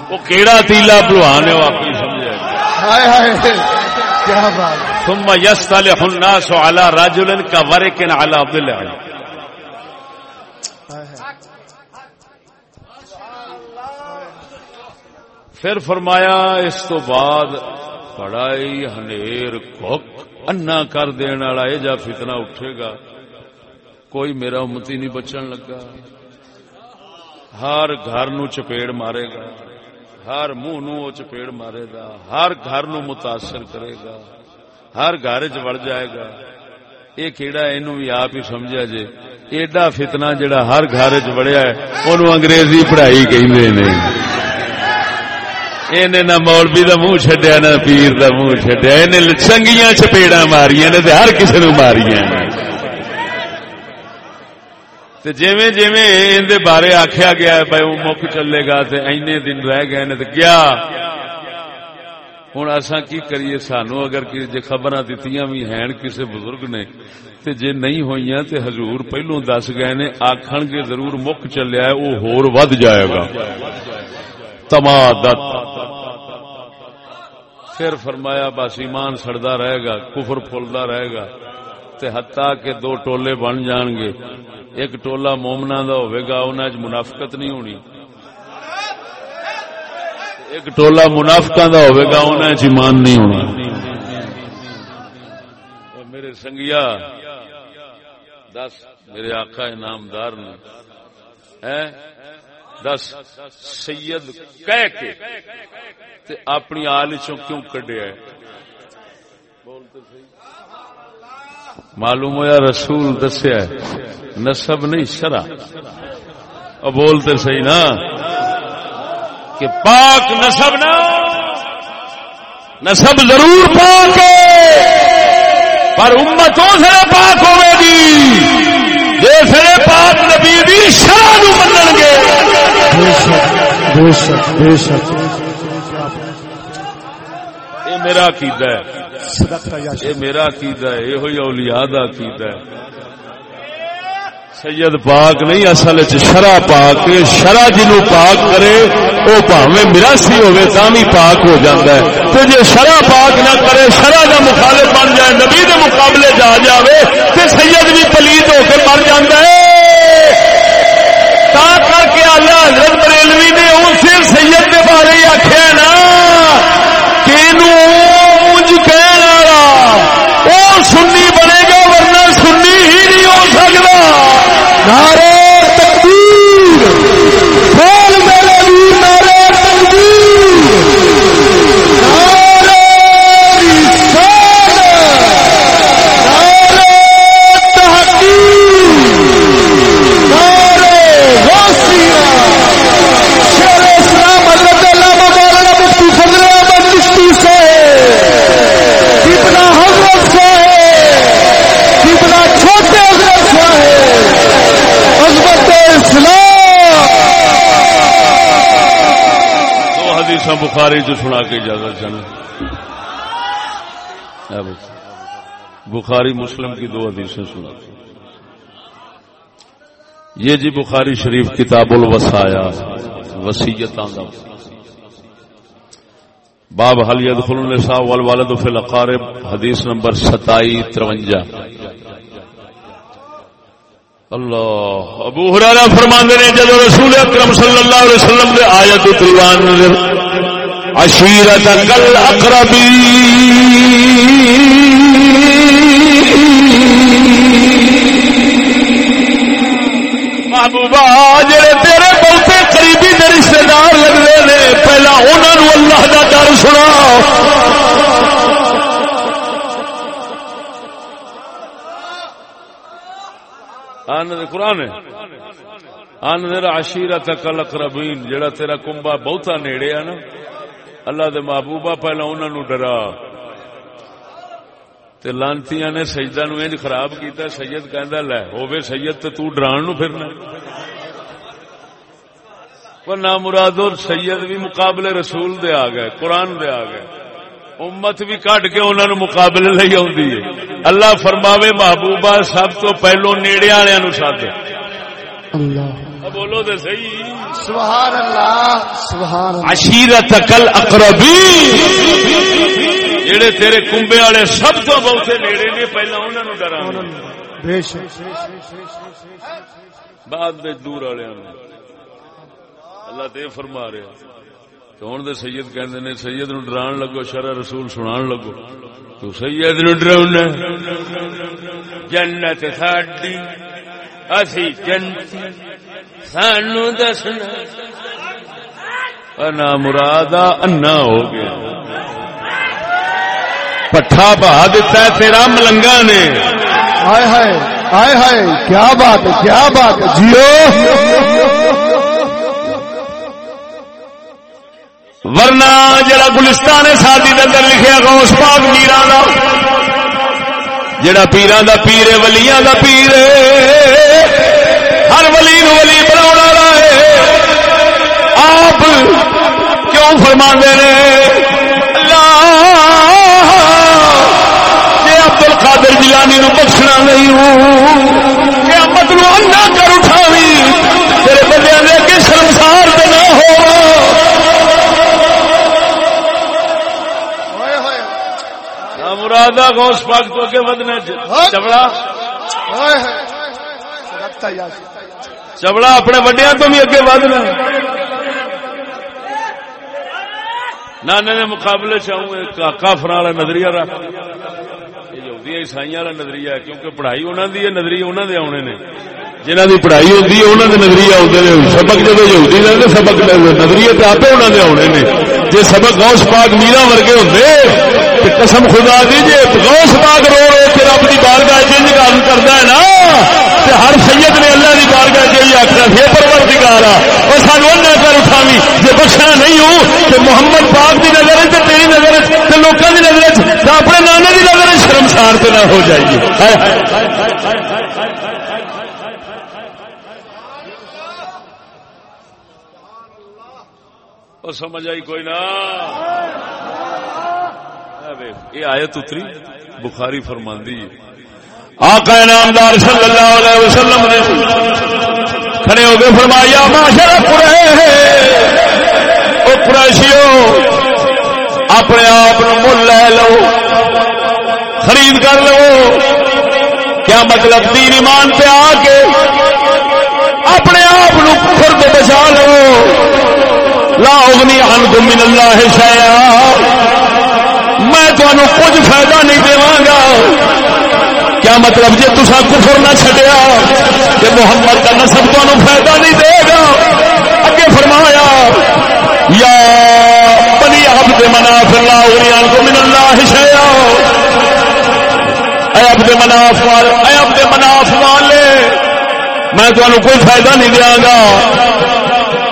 وہ کیڑا تیلا پلوان ہے وہ آپ کی سمجھے ہائے ہائے کیا بات۔ ثم يصطلح الناس على رجل على عبد الله پھر فرمایا اس تو بعد بڑائی ہنیر کوک انا کر دین والا یہ جا فتنہ اٹھے گا۔ کوئی میرا امتی نہیں بچن لگا۔ ہر گھر نو چپیڑ مارے گا۔ ہر منہ نو چپیڑ مارے گا۔ ہر گھر نو متاثر کرے گا۔ ہر گھر چ وڑ جائے گا۔ یہ کیڑا اینو بھی آپ ہی سمجھا جے۔ ایڈا فتنہ جڑا ہر گھر چ وڑیا ہے، اونوں انگریزی پڑھائی کہندے نے۔ اینے نہ مولوی دا منہ چھڈیا، نہ پیر دا منہ چھڈیا۔ اینے چنگیاں چپیڑا ماریاں نے تے ہر کسے نو ماریاں نے۔ تے جویں جویں این دے بارے آکھیا گیا ہے، بھائی وہ مک چلے گا تے اینے دن رہ گئے نے تے کیا؟ ہوں اصا کی کریے؟ سانو اگر جی خبر دیتی بھی ہیں کسی بزرگ نے۔ تے جے نہیں ہوئی تے حضور پہلو دس گئے نے آخر گے ضرور مک چلیا ہے وہ ہور ود جائے گا۔ تمادت۔ پھر فرمایا، بس ایمان سڑدا رہے گا، کفر پھولدا رہے گا۔ تے حتیٰ کہ دو ٹولے بن جان گے۔ ایک ٹولا مومنا دا ہوئے گا انہیں منافقت نہیں ہونی۔ ایک ٹولا منافقہ دا ہوئے گا انہیں ایمان نہیں ہونا میرے سنگیا، دس میرے آقا انعامدار نے دس سید کہہ کے تے اپنی آل چوں کیوں کڈیا ہے معلوم ہوا رسول دسیا نسب نہیں، شرع۔ بولتے صحیح نا؟ کہ پاک نسب نہ نسب ضرور پاک ہے، پر امتوں سے پاک ہوے گی جس نے پاک نبی بھی شرح منگ گے۔ یہ میرا عقیدہ ہے۔ یہ میرا عقیدہ ہے، یہ ہوئی اولیاء دا عقیدہ ہے۔ سید پاک نہیں، اصل شرح پاک شرح جنو پاک کرے وہ پاوے مراسی ہوے بھی پاک ہو جاتا ہے۔ تو جی شرح پاک نہ کرے شرح کا مخالف بن جائے، نبی کے مقابلے جا جائے تو سید بھی پلیت ہو کے مر جاتا ہے۔ تا کر کے آلہ حضرت بریلوی نے اسے سید کے بارے اسلام! دو حدیث بخاری جو سنا کے اجازت چاہیں بخاری مسلم کی دو حدیثیں سنا۔ یہ جی بخاری شریف کتاب الوسایا وسیعت باب حل يدخل النساء والوالد في الاقارب حدیث نمبر 27 53 اللہ، ابو ہریرہ فرماندے نے جب رسول اکرم صلی اللہ علیہ وسلم دے آیت تریوان نظر عشیرت کل اقربی۔ محبوبہ، جڑے تیرے بہتے قریبی دے رشتے دار لگتے ہیں پہلا انہوں اللہ کا ڈر سنا۔ قرآن ہے۔ ان عشیرہ کل اقربین جڑا تیرا کنبا بہتا نیڑے ہے نا۔ اللہ دے محبوبہ پہلا انہوں نے ڈرا۔ تے لانتیاں نے سجدہ نو انج خراب کیتا، سید کہندا، لے ہووے سید تے تو ڈران نو پھرنا۔ پر نہ اور سید بھی مقابلے رسول دے آ گئے، قرآن دے آ گئے۔ امت بھی کٹ کے انہوں نے مقابلے لئی آدھی ہے۔ اللہ فرماوے محبوبہ سب تو پہلو نیڑے والے نو سد بولو تو صحیح۔ سبحان اللہ سبحان عشیرت کل اقربی جڑے تیرے کنبے والے سب تو بہتے نیڑے نے پہلا انہوں نے ڈرا بعد دور والے اللہ تے فرما رہا تو ہوں سید کہندے نے، سید نو ڈران لگو، شرع رسول سنان لگو۔ تو سید نو ڈراؤنا جنت ساڈی، اسی جنتی سانو دسنا۔ انا مرادا انا ہو گیا۔ پٹھا بہا دیتا ہے، تیرا ملنگا نے۔ ہائے ہائے ہائے ہائے، کیا بات ہے، کیا بات ہے، جیو۔ ورنہ جڑا گلستان سادی دے اندر لکھیا غوث پاک میرا دا۔ جڑا پیران دا پیر ولیاں دا پیر ہر ولی نو ولی بناونا والا ہے۔ آپ کیوں فرما دے نے؟ اللہ کہ عبد القادر جیلانی نو بخشنا نہیں ہوں۔ کہ امت نو انا کر اٹھاوی مرادا غوث پاک تو اگے ودنا چبڑا؟ چبڑا اپنے وڈیا تو بھی اگے ودنا نانے نے مقابلے چاہوں والا نظریہ رکھ۔ یہودی عیسائی والا نظریہ ہے کیونکہ پڑھائی انہوں دی ہے انہوں دے آنے نے۔ جنہ دی پڑھائی ہوتی ہے انہوں نے نظریہ آتے ہیں سبق جب یہودی لگتے سبق نظریے تو آپ انہوں نے آنے نے۔ جی سبق غوث پاک میرا ورگے ہوتے قسم خدا دیجیے غوث پاک رو رو کے رب کی بارگاہ جنج کام کرتا ہے نا، تے ہر سید نے اللہ کی بارگاہ جی آخر پھر پرور دگارا اور سانو ان کر اٹھاوی جی بخشنا نہیں ہوں کہ محمد پاک کی نظر ہے تیری نظر ہے لوگوں کی نظر ہے اپنے نانے کی نظر شرمسار تو نہ ہو جائیے۔ اور سمجھ آئی کوئی نہ۔ یہ آیت اتری، بخاری فرماندی آقا نامدار صلی اللہ علیہ وسلم نے کھڑے ہو کے فرمایا معاشر قریشیو، اپنے آپ مل لے لو، خرید کر لو۔ کیا مطلب دین ایمان پہ آ کے اپنے آپ خرد بچا لو؟ لا اغنی عنکم من اللہ شیئا۔ میں تمہیں کچھ فائدہ نہیں داں گا۔ کیا مطلب جی تصا کفر نہ چڈیا کہ محمد کا نسب تمہیں فائدہ نہیں دے گا۔ اگے فرمایا، یا بنی عبد مناف اللہ اغنی عنکم من اللہ شیئا اے عبد مناف والے اے عبد مناف والے، میں تمہیں کوئی فائدہ نہیں دیا گا۔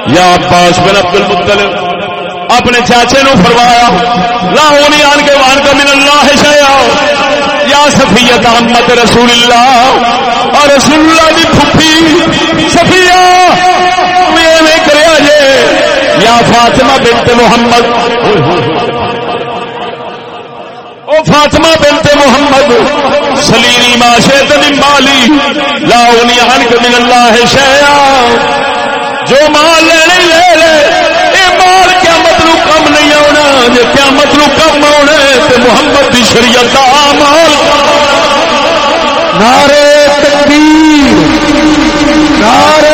یا عباس بن عبد المطلب اپنے چاچے نو فرمایا، لا ہونی آن کے وان کا من اللہ شیا یا صفیت احمد رسول اللہ، اور رسول اللہ دی پھپھی، صفیہ، میں کریا جے، یا فاطمہ بنت محمد۔ او فاطمہ بنت محمد سلیمی ما شیطن مالی، لا ہونی کے من اللہ شیا جو مال لینے لے جی قیامت نو کم آنا تو محمد کی شریعت کا مال نعرے تکبیر نعرے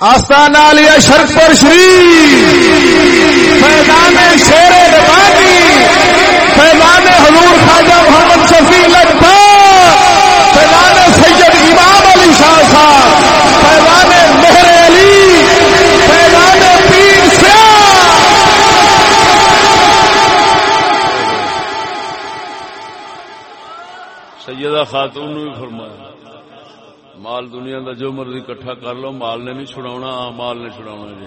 آستانہ علیہ شرک پر شریف۔ میدان شیر ربانی۔ میدان حضور خواجہ محمد شفیع لگتا میدان سید امام علی شاہ صاحب۔ میدان مہر علی۔ میدان پیر سیاہ سیدہ خاتون نے بھی فرمایا۔ مال دنیا دا جو مرضی کٹھا کر لو، مال نے نہیں چھڑاونا مال نے چھڑاونا جی۔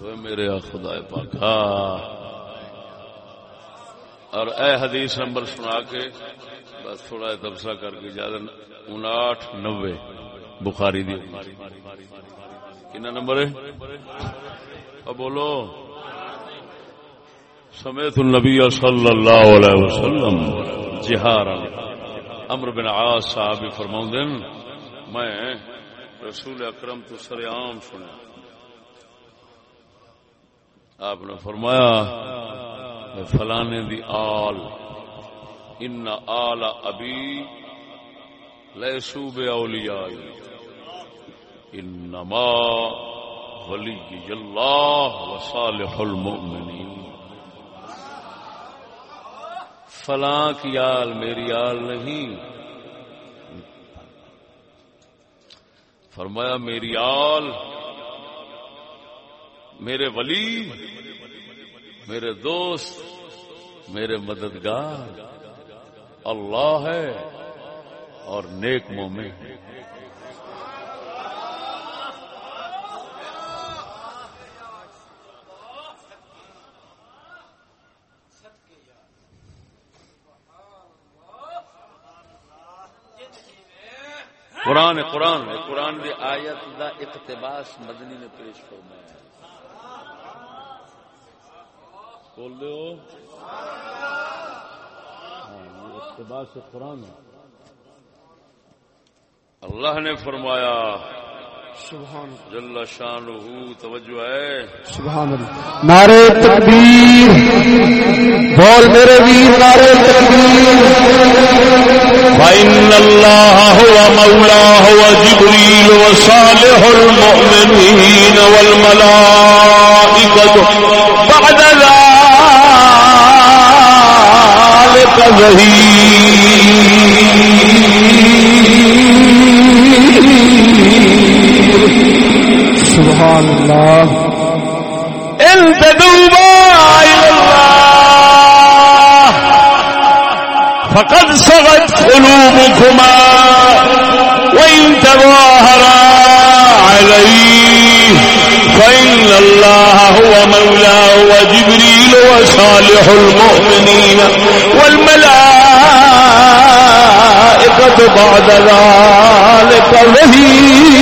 وہ میرے خدا پاکا اور اے حدیث نمبر سنا کے بس تھوڑا تبصرہ کر کے زیادہ اناٹھ، نوے، بخاری دی۔ کنا نمبر ہے؟ بولو۔ سمیت النبی صلی اللہ علیہ وسلم جہار امر بن عاص صاحب فرماؤں دن میں رسول اکرم تو سر عام سنا آپ نے فرمایا فلانے دی آل، ان آل ابی لیسو بے اولیاء انما ولی اللہ وصالح المؤمنین۔ فلاں کی آل میری آل نہیں۔ فرمایا میری آل، میرے ولی، میرے دوست، میرے مددگار۔ اللہ ہے اور نیک مومن۔ ہے قرآن قرآن قرآن دی آیت دا اقتباس مدنی نے پیش فرمایا بول دو ہاں، اقتباس قرآن اللہ نے فرمایا سبحان جل شان توجہ ہے۔ سبحان اللہ. نعرے تکبیر. بول میرے ویر نعرے تکبیر. فإن الله هو مولاه وجبريل وصالح المؤمنين والملائكة. بعد ذلك ظهير سبحان اللہ إن تدوبا إلى الله فقد صغت قلوبكما وإن تظاهرا عليه فإن الله هو مولاه وجبريل وصالح المؤمنين والملائكة بعد ذلك ظهير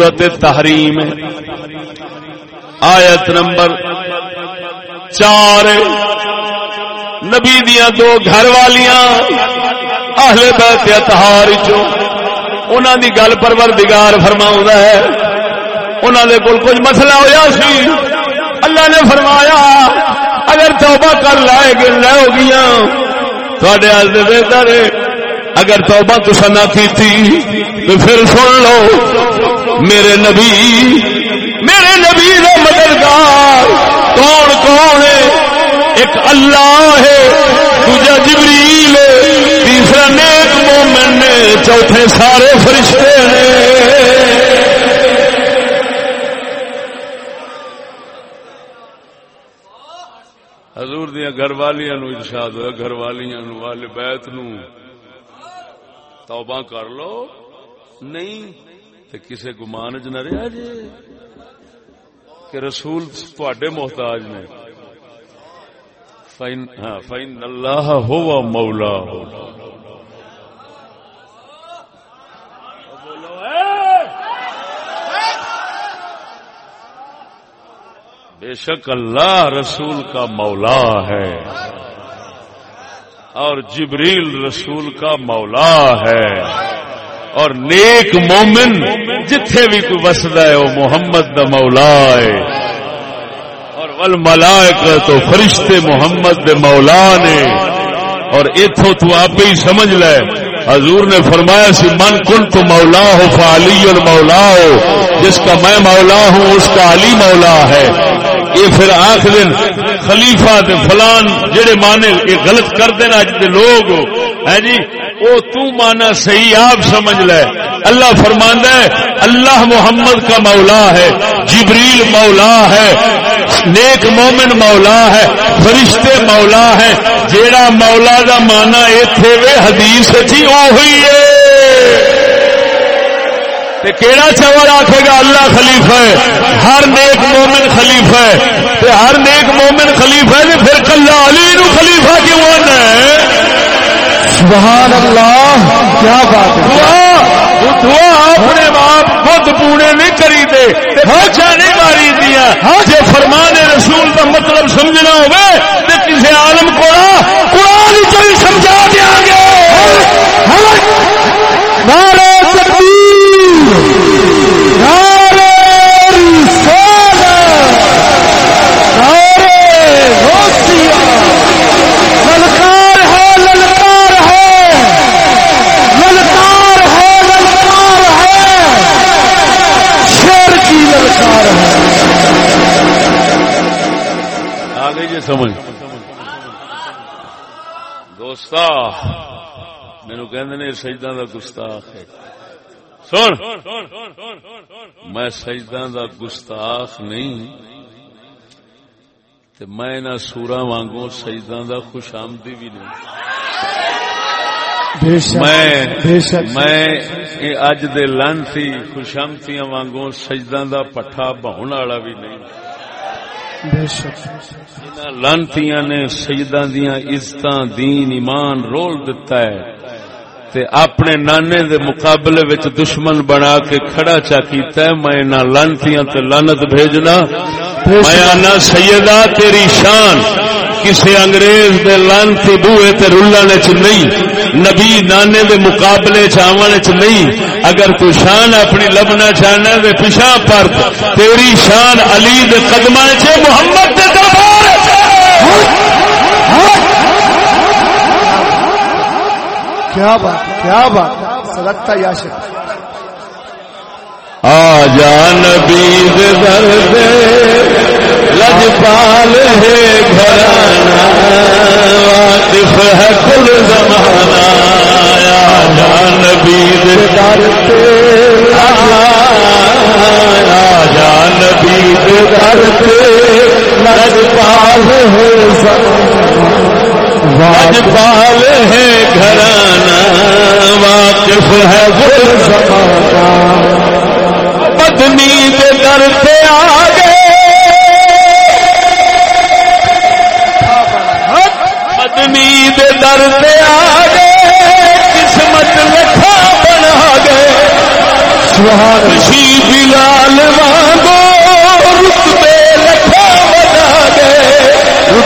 سورت تحریم آیت نمبر چار نبی دیا دو گھر والیاں اہل بیت اتہار چو انہاں دی گل پروردگار فرماؤں ہے۔ انہاں دے کول کچھ مسئلہ ہویا سی۔ اللہ نے فرمایا، اگر توبہ کر لائے گے، لے ہو گیا تھوڑے آج بہتر ہے اگر توبہ تسا نہ کی تو پھر سن لو، میرے نبی میرے نبی کا مددگار۔ کون کون ہے؟ ایک اللہ ہے، دوجا جبریل ہے، تیسرا نیک مومن نے چوتھے سارے فرشتے نے حضور دیا گھر والیاں نو ارشاد ہوا گھر والیاں نو والے بیت نو توبہ کر لو۔ نہیں تے کسے گمان چ نہ رہا جی۔ کہ رسول تواڈے محتاج نے۔ فین ہاں فین اللہ ہوا مولا ہو بے شک اللہ رسول کا مولا ہے۔ اور جبریل رسول کا مولا ہے۔ اور نیک مومن جتھے بھی کوئی وسد ہے، وہ محمد دا مولا ہے۔ والملائکہ تو فرشتے محمد دے مولا نے۔ اور اتو تو آپ ہی سمجھ لے۔ حضور نے فرمایا سی، من کن تو مولا ہو فعلی اور مولا ہو جس کا میں مولا ہوں، اس کا علی مولا ہے۔ یہ پھر آخ دن خلیفہ دے فلان جڑے مانے یہ غلط کر دینا اج دے لوگ۔ ہے جی؟ وہ تو مانا صحیح آپ سمجھ لے۔ اللہ فرماندہ ہے، اللہ محمد کا مولا ہے، جبریل مولا ہے، نیک مومن مولا ہے، فرشتے مولا ہے جیڑا مولا دا مانا ایتھے وے حدیث تھی وہی ہے۔ تے کیڑا چور آکھے گا اللہ خلیفہ ہے؟ ہر نیک مومن خلیفہ ہے۔ تے ہر نیک مومن خلیفہ ہے پھر کلا علی نو خلیفہ کیوں آنا ہے؟ سبحان اللہ کیا بات ہے؟ دعا دعا اپنے باپ خود پونے نہیں کری دے بچا نہیں ماری دیا۔ جی فرمان رسول کا مطلب سمجھنا ہوئے کہ سجدہ دا گستاخ ہے۔ سن۔ میں سجدہ دا گستاخ نہیں تے میں نہ سورا وانگو سجدہ دا خوش آمدی بھی نہیں۔ میں میں اج دے لانتی خوشامتیاں وانگو سجدہ دا پٹھا بہن والا بھی نہیں۔ لانتیاں نے سجدہ دیاں عزتاں دین ایمان رول دتا ہے۔ تے اپنے نانے دے مقابلے وچ دشمن بنا کے کھڑا چا کیتا ہے میں انہاں لانتیاں تے لعنت بھیجنا۔ میں آنا سیدہ تیری شان۔ کسی انگریز دے لانتی بوئے تے رلن چ نہیں نبی نانے دے مقابلے چاون چ نہیں۔ اگر تو شان اپنی لبنا چاہنا دے پیچھا پر۔ تیری شان علی دے قدماں چ محمد دے دربار چ کیا بات کیا بات صدقتا یا شک آ جا نبی در دے لجپال ہے گھرانا واقف ہے کل زمانہ آ جا نبی در دے۔ آ جا نبی دے در دے لجپال ہے لجپال ہے گھرانا واقف ہے زمانہ مدنی دے در پہ آ مدنی دے در پہ آ قسمت لکھا بنا گئے۔ خوشی بلال وانگو رتبے گئے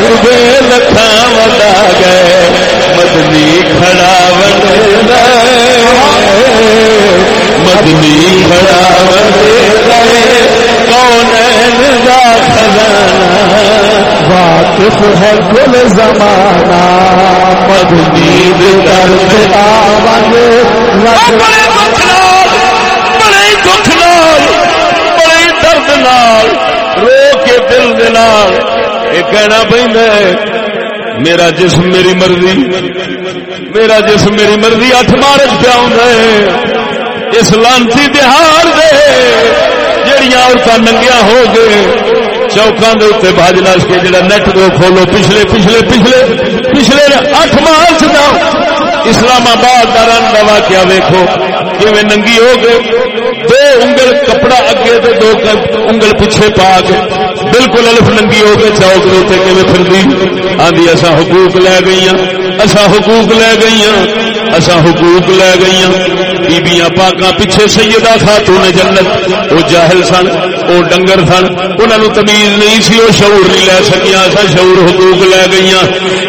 رتبے لکھا بنا گئے مدنی کھڑا بنے مدنی کھڑا بنے گئے کون دا خزانہ واقف ہے کل زمانہ مدنی آواز لگ بڑے دکھ نال بڑے دکھ نال بڑے درد نال رو کے دل دے نال یہ کہنا پہنتا ہے، میرا جسم میری مرضی، میرا جسم میری مرضی اٹھ مارچ پیا ہے، اس لانسی تہار دے جڑیاں عورتیں ننگیا ہو گئے، چوکاں دے اتنے بھاج نس کے جڑا نیٹ دو کھولو، پچھلے پچھلے پچھلے پچھلے اٹھ مارچ دا اسلام آباد کا رن کا واقعہ ویکو جی ننگی ہو گئے انگل کپڑا اگے تے دو انگل پیچھے پا کے بالکل الف ننگی ہو کے چوک دے کیویں پھردی آندی اسا حقوق لے گئیاں اسا حقوق لے گئیاں۔ اسا حقوق لے گئیاں۔ بیبیاں پاکاں پیچھے سیدہ خاتون جنت۔ وہ جاہل سن، وہ ڈنگر سن۔ انہاں نو تمیز نہیں سی، وہ شعور نہیں لے سکیاں۔ اسا شعور حقوق لے گئیاں۔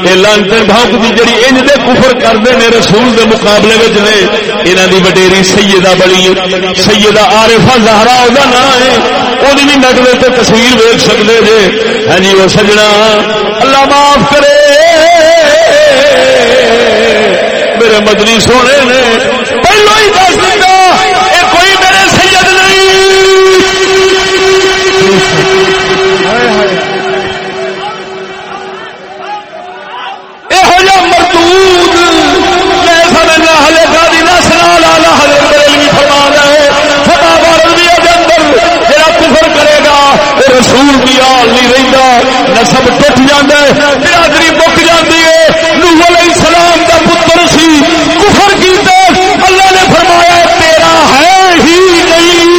اے لانتے بھونک دی جڑی انج دے کفر کردے نے رسول دے مقابلے وچ نے، انہاں دی وڈیری سیدہ بڑی سیدہ عارفہ زہرا دا نام ہے۔ وہ بھی نقل تو تصویر ویک سکتے جی ہاں جی وہ سجنا۔ اللہ معاف کرے۔ مدنی سونے نے پہلو ہی دس دیتا یہ کوئی میرے سید نہیں رسول کی آل نہیں رہتا نسب ٹوٹ جانا ہے برادری مک جاتی ہے نوح علیہ السلام کا پتر سی کفر کیتا اللہ نے فرمایا تیرا ہے ہی نہیں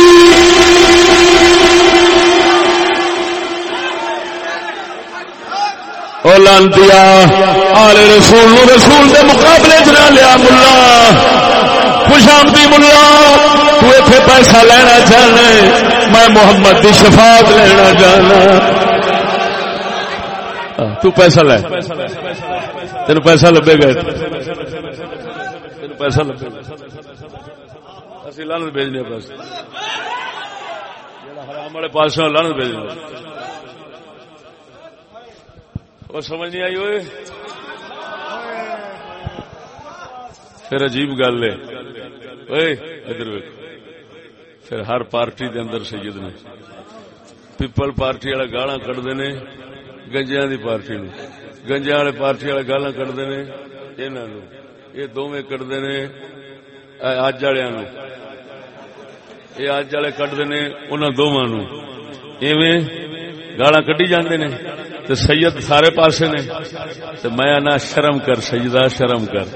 لانتیا آل رسول نو رسول کے مقابلے چ لیا ملا۔ خوشامدی ملا، تو اتنے پیسہ لینا چاہنا میں محمد کی شفاعت لینا چاہنا۔ تو پیسہ لے۔ تین پیسہ لبے گا تین پیسہ لبے گا لانت بھیجنے پیسے حرام والے پاس لانت بھیجنے اور سمجھ نہیں آئی ہوئے؟ پھر عجیب گل ہے۔ ادھر پھر ہر پارٹی دے اندر سید نے۔ پیپل پارٹی والے گالا کٹتے نے گنجیا دی پارٹی نو گنجیا والے پارٹی والے گالا کٹتے نے انہوں یہ دونوں کٹتے نے اج والے یہ اج والے کٹتے نے انہوں دونوں نو ایویں گالا کٹی جاندے نے۔ تے سید سارے پاسے نے تے میں نہ شرم کر سیدہ شرم کر۔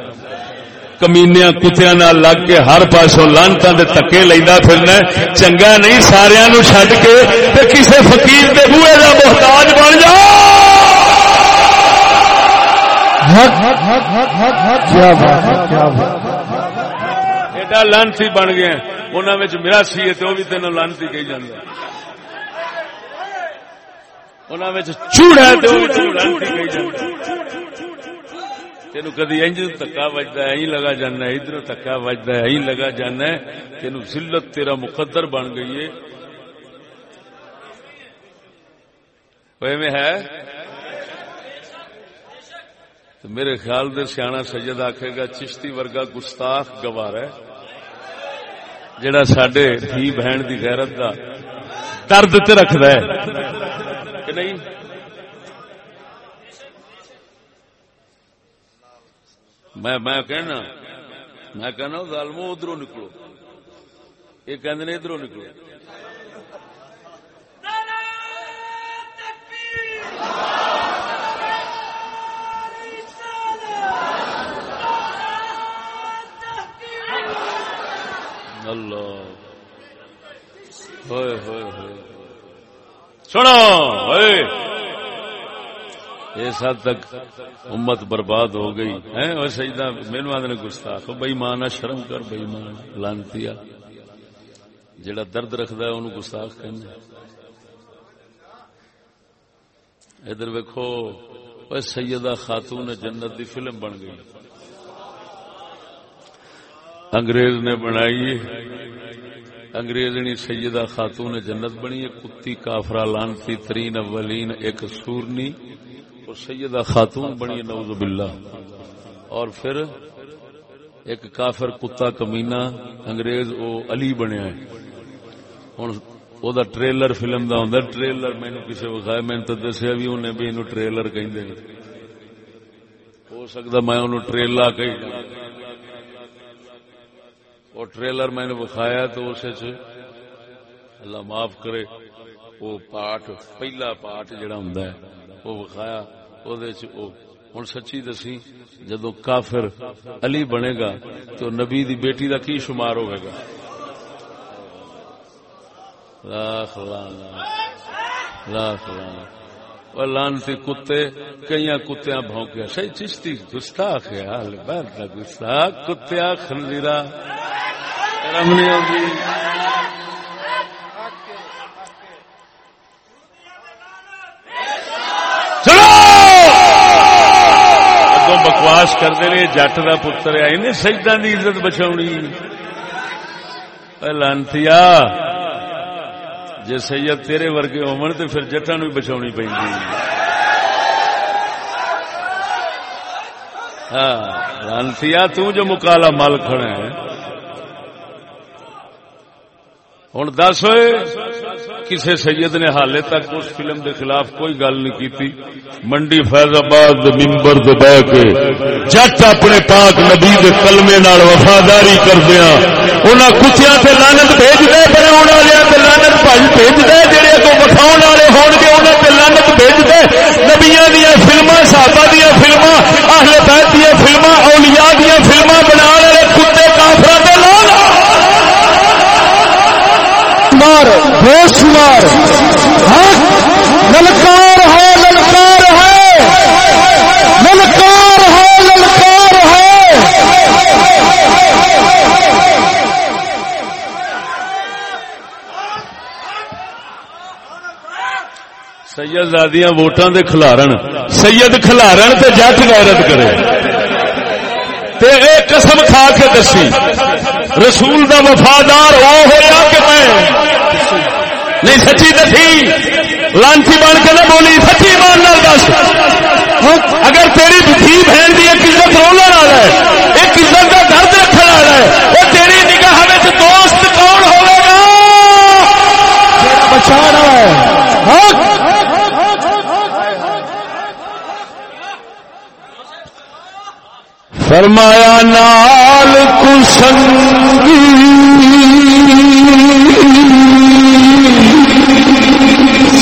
کمینیا کتیا لگ کے ہر پاسوں لانتا دے تکے لینا پھرنا چنگا نہیں سارا نو چڈ کے تے کسے فقیر دے بوئے کا محتاج بن جا۔ ایڈا لانسی بن گیا انہوں میرا سی ہے تو وہ بھی تینوں لانسی کہی چوڑا کہی تین کدی تکا بجتا ہے لگا جانا ادھر تکا بجتا ہے لگا جانا تین ذلت تیرا مقدر بن گئی ہے۔ میں ہے؟ تو میرے خیال دے سیاح سید آخے گا چشتی ورگا گستاخ گوار ہے۔ جڑا سڈے دھی بہن دی غیرت دا درد تے رکھد ہے۔ کہ نہیں؟ میں میں کہنا میں کہنا ظالمو ادھر نکلو۔ یہ کہ ادھر نکلو۔ اللہ۔ ہوئے ہوئے ہوئے۔ سنو۔ اس حد تک امت برباد ہو گئی۔ ہے سجدہ میرے آدھے گستاخ بئی مانا شرم کر بئی مان لانتی جڑا درد رکھد ہے انہوں گستاخ کہنا ادھر ویکو سیدہ خاتون جنت دی فلم بن گئی۔ انگریز نے بنائی۔ انگریزنی سیدہ خاتون جنت بنی کتی کافرا لانتی، ترین اولین، ایک سورنی، اور سیدہ خاتون بنی نوز باللہ۔ اور پھر ایک کافر کتا کمینا انگریز او علی بنیا ہے۔ ہوں او دا ٹریلر فلم دا ہوندا ٹریلر مینوں کسے وکھایا میں تو دسیا بھی انہیں بھی اینو ٹریلر کہندے نے۔ ہو سکدا میں اونوں ٹریلا کہی۔ او ٹریلر میں نے وکھایا تو اس وچ اللہ معاف کرے، وہ پاٹ، پہلا پاٹ جڑا ہوندا ہے، وہ وکھایا ہوں سچی دسی جدو کافر علی بنے گا تو نبی دی بیٹی دا کی شمار ہوئے گا؟ لاکھ لاکھ لانتی کتے کئی کتیا بھونکیا سی چشتی گستاخ خیال گستاخ کتیا خنزیرا رمنی ہوگی بکواس کرتے رہے، جٹ کا پتر ہے۔ انہیں سجدہ کی عزت بچا لانتی جی سید تیرے ورگے ہون تو پھر جٹا نو بچا پی ہاں لانسی تو جو مکالا مال کھڑا ہے۔ ہوں دس کسی سید نے حالے تک اس فلم دے خلاف کوئی گل نہیں کی منڈی فیض آباد ممبر بہ کے جٹ اپنے پاک نبی دے کلمے نال وفاداری کردیا انہاں کچیا تے لانت بھیج دے بنا والے تے لانت بھائی بھیج دے، جڑے کو وکھاؤ والے ہون گے، انہاں تے لانت بھیج دے۔ نبیاں دیا فلما صحابہ دیا فلما اہل بیت دیا فلما اولیاء دیا فلما بنا والے کتے کافراں تے لانا مار ہوش مار للکار ہے للکار ہے۔ للکار ہے للکار ہے۔ سید زادیاں ووٹاں دے کھلارن۔ سید کھلارن تے جٹ غیرت کرے۔ تے اے قسم کھا کے دسی۔ رسول دا وفادار وہ ہوا کہ میں؟ نہیں سچی دسی لانچی بن کے نہ بولی، سچی مان دس۔ اگر تیری دھی بہن کی ایک عزت رولا والا ہے، ایک عزت کا درد رکھنے والا ہے، وہ تیری نگاہ میں دوست کون ہوگا بچا رہا ہے۔ فرمایا، نال کسنگی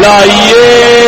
láyé.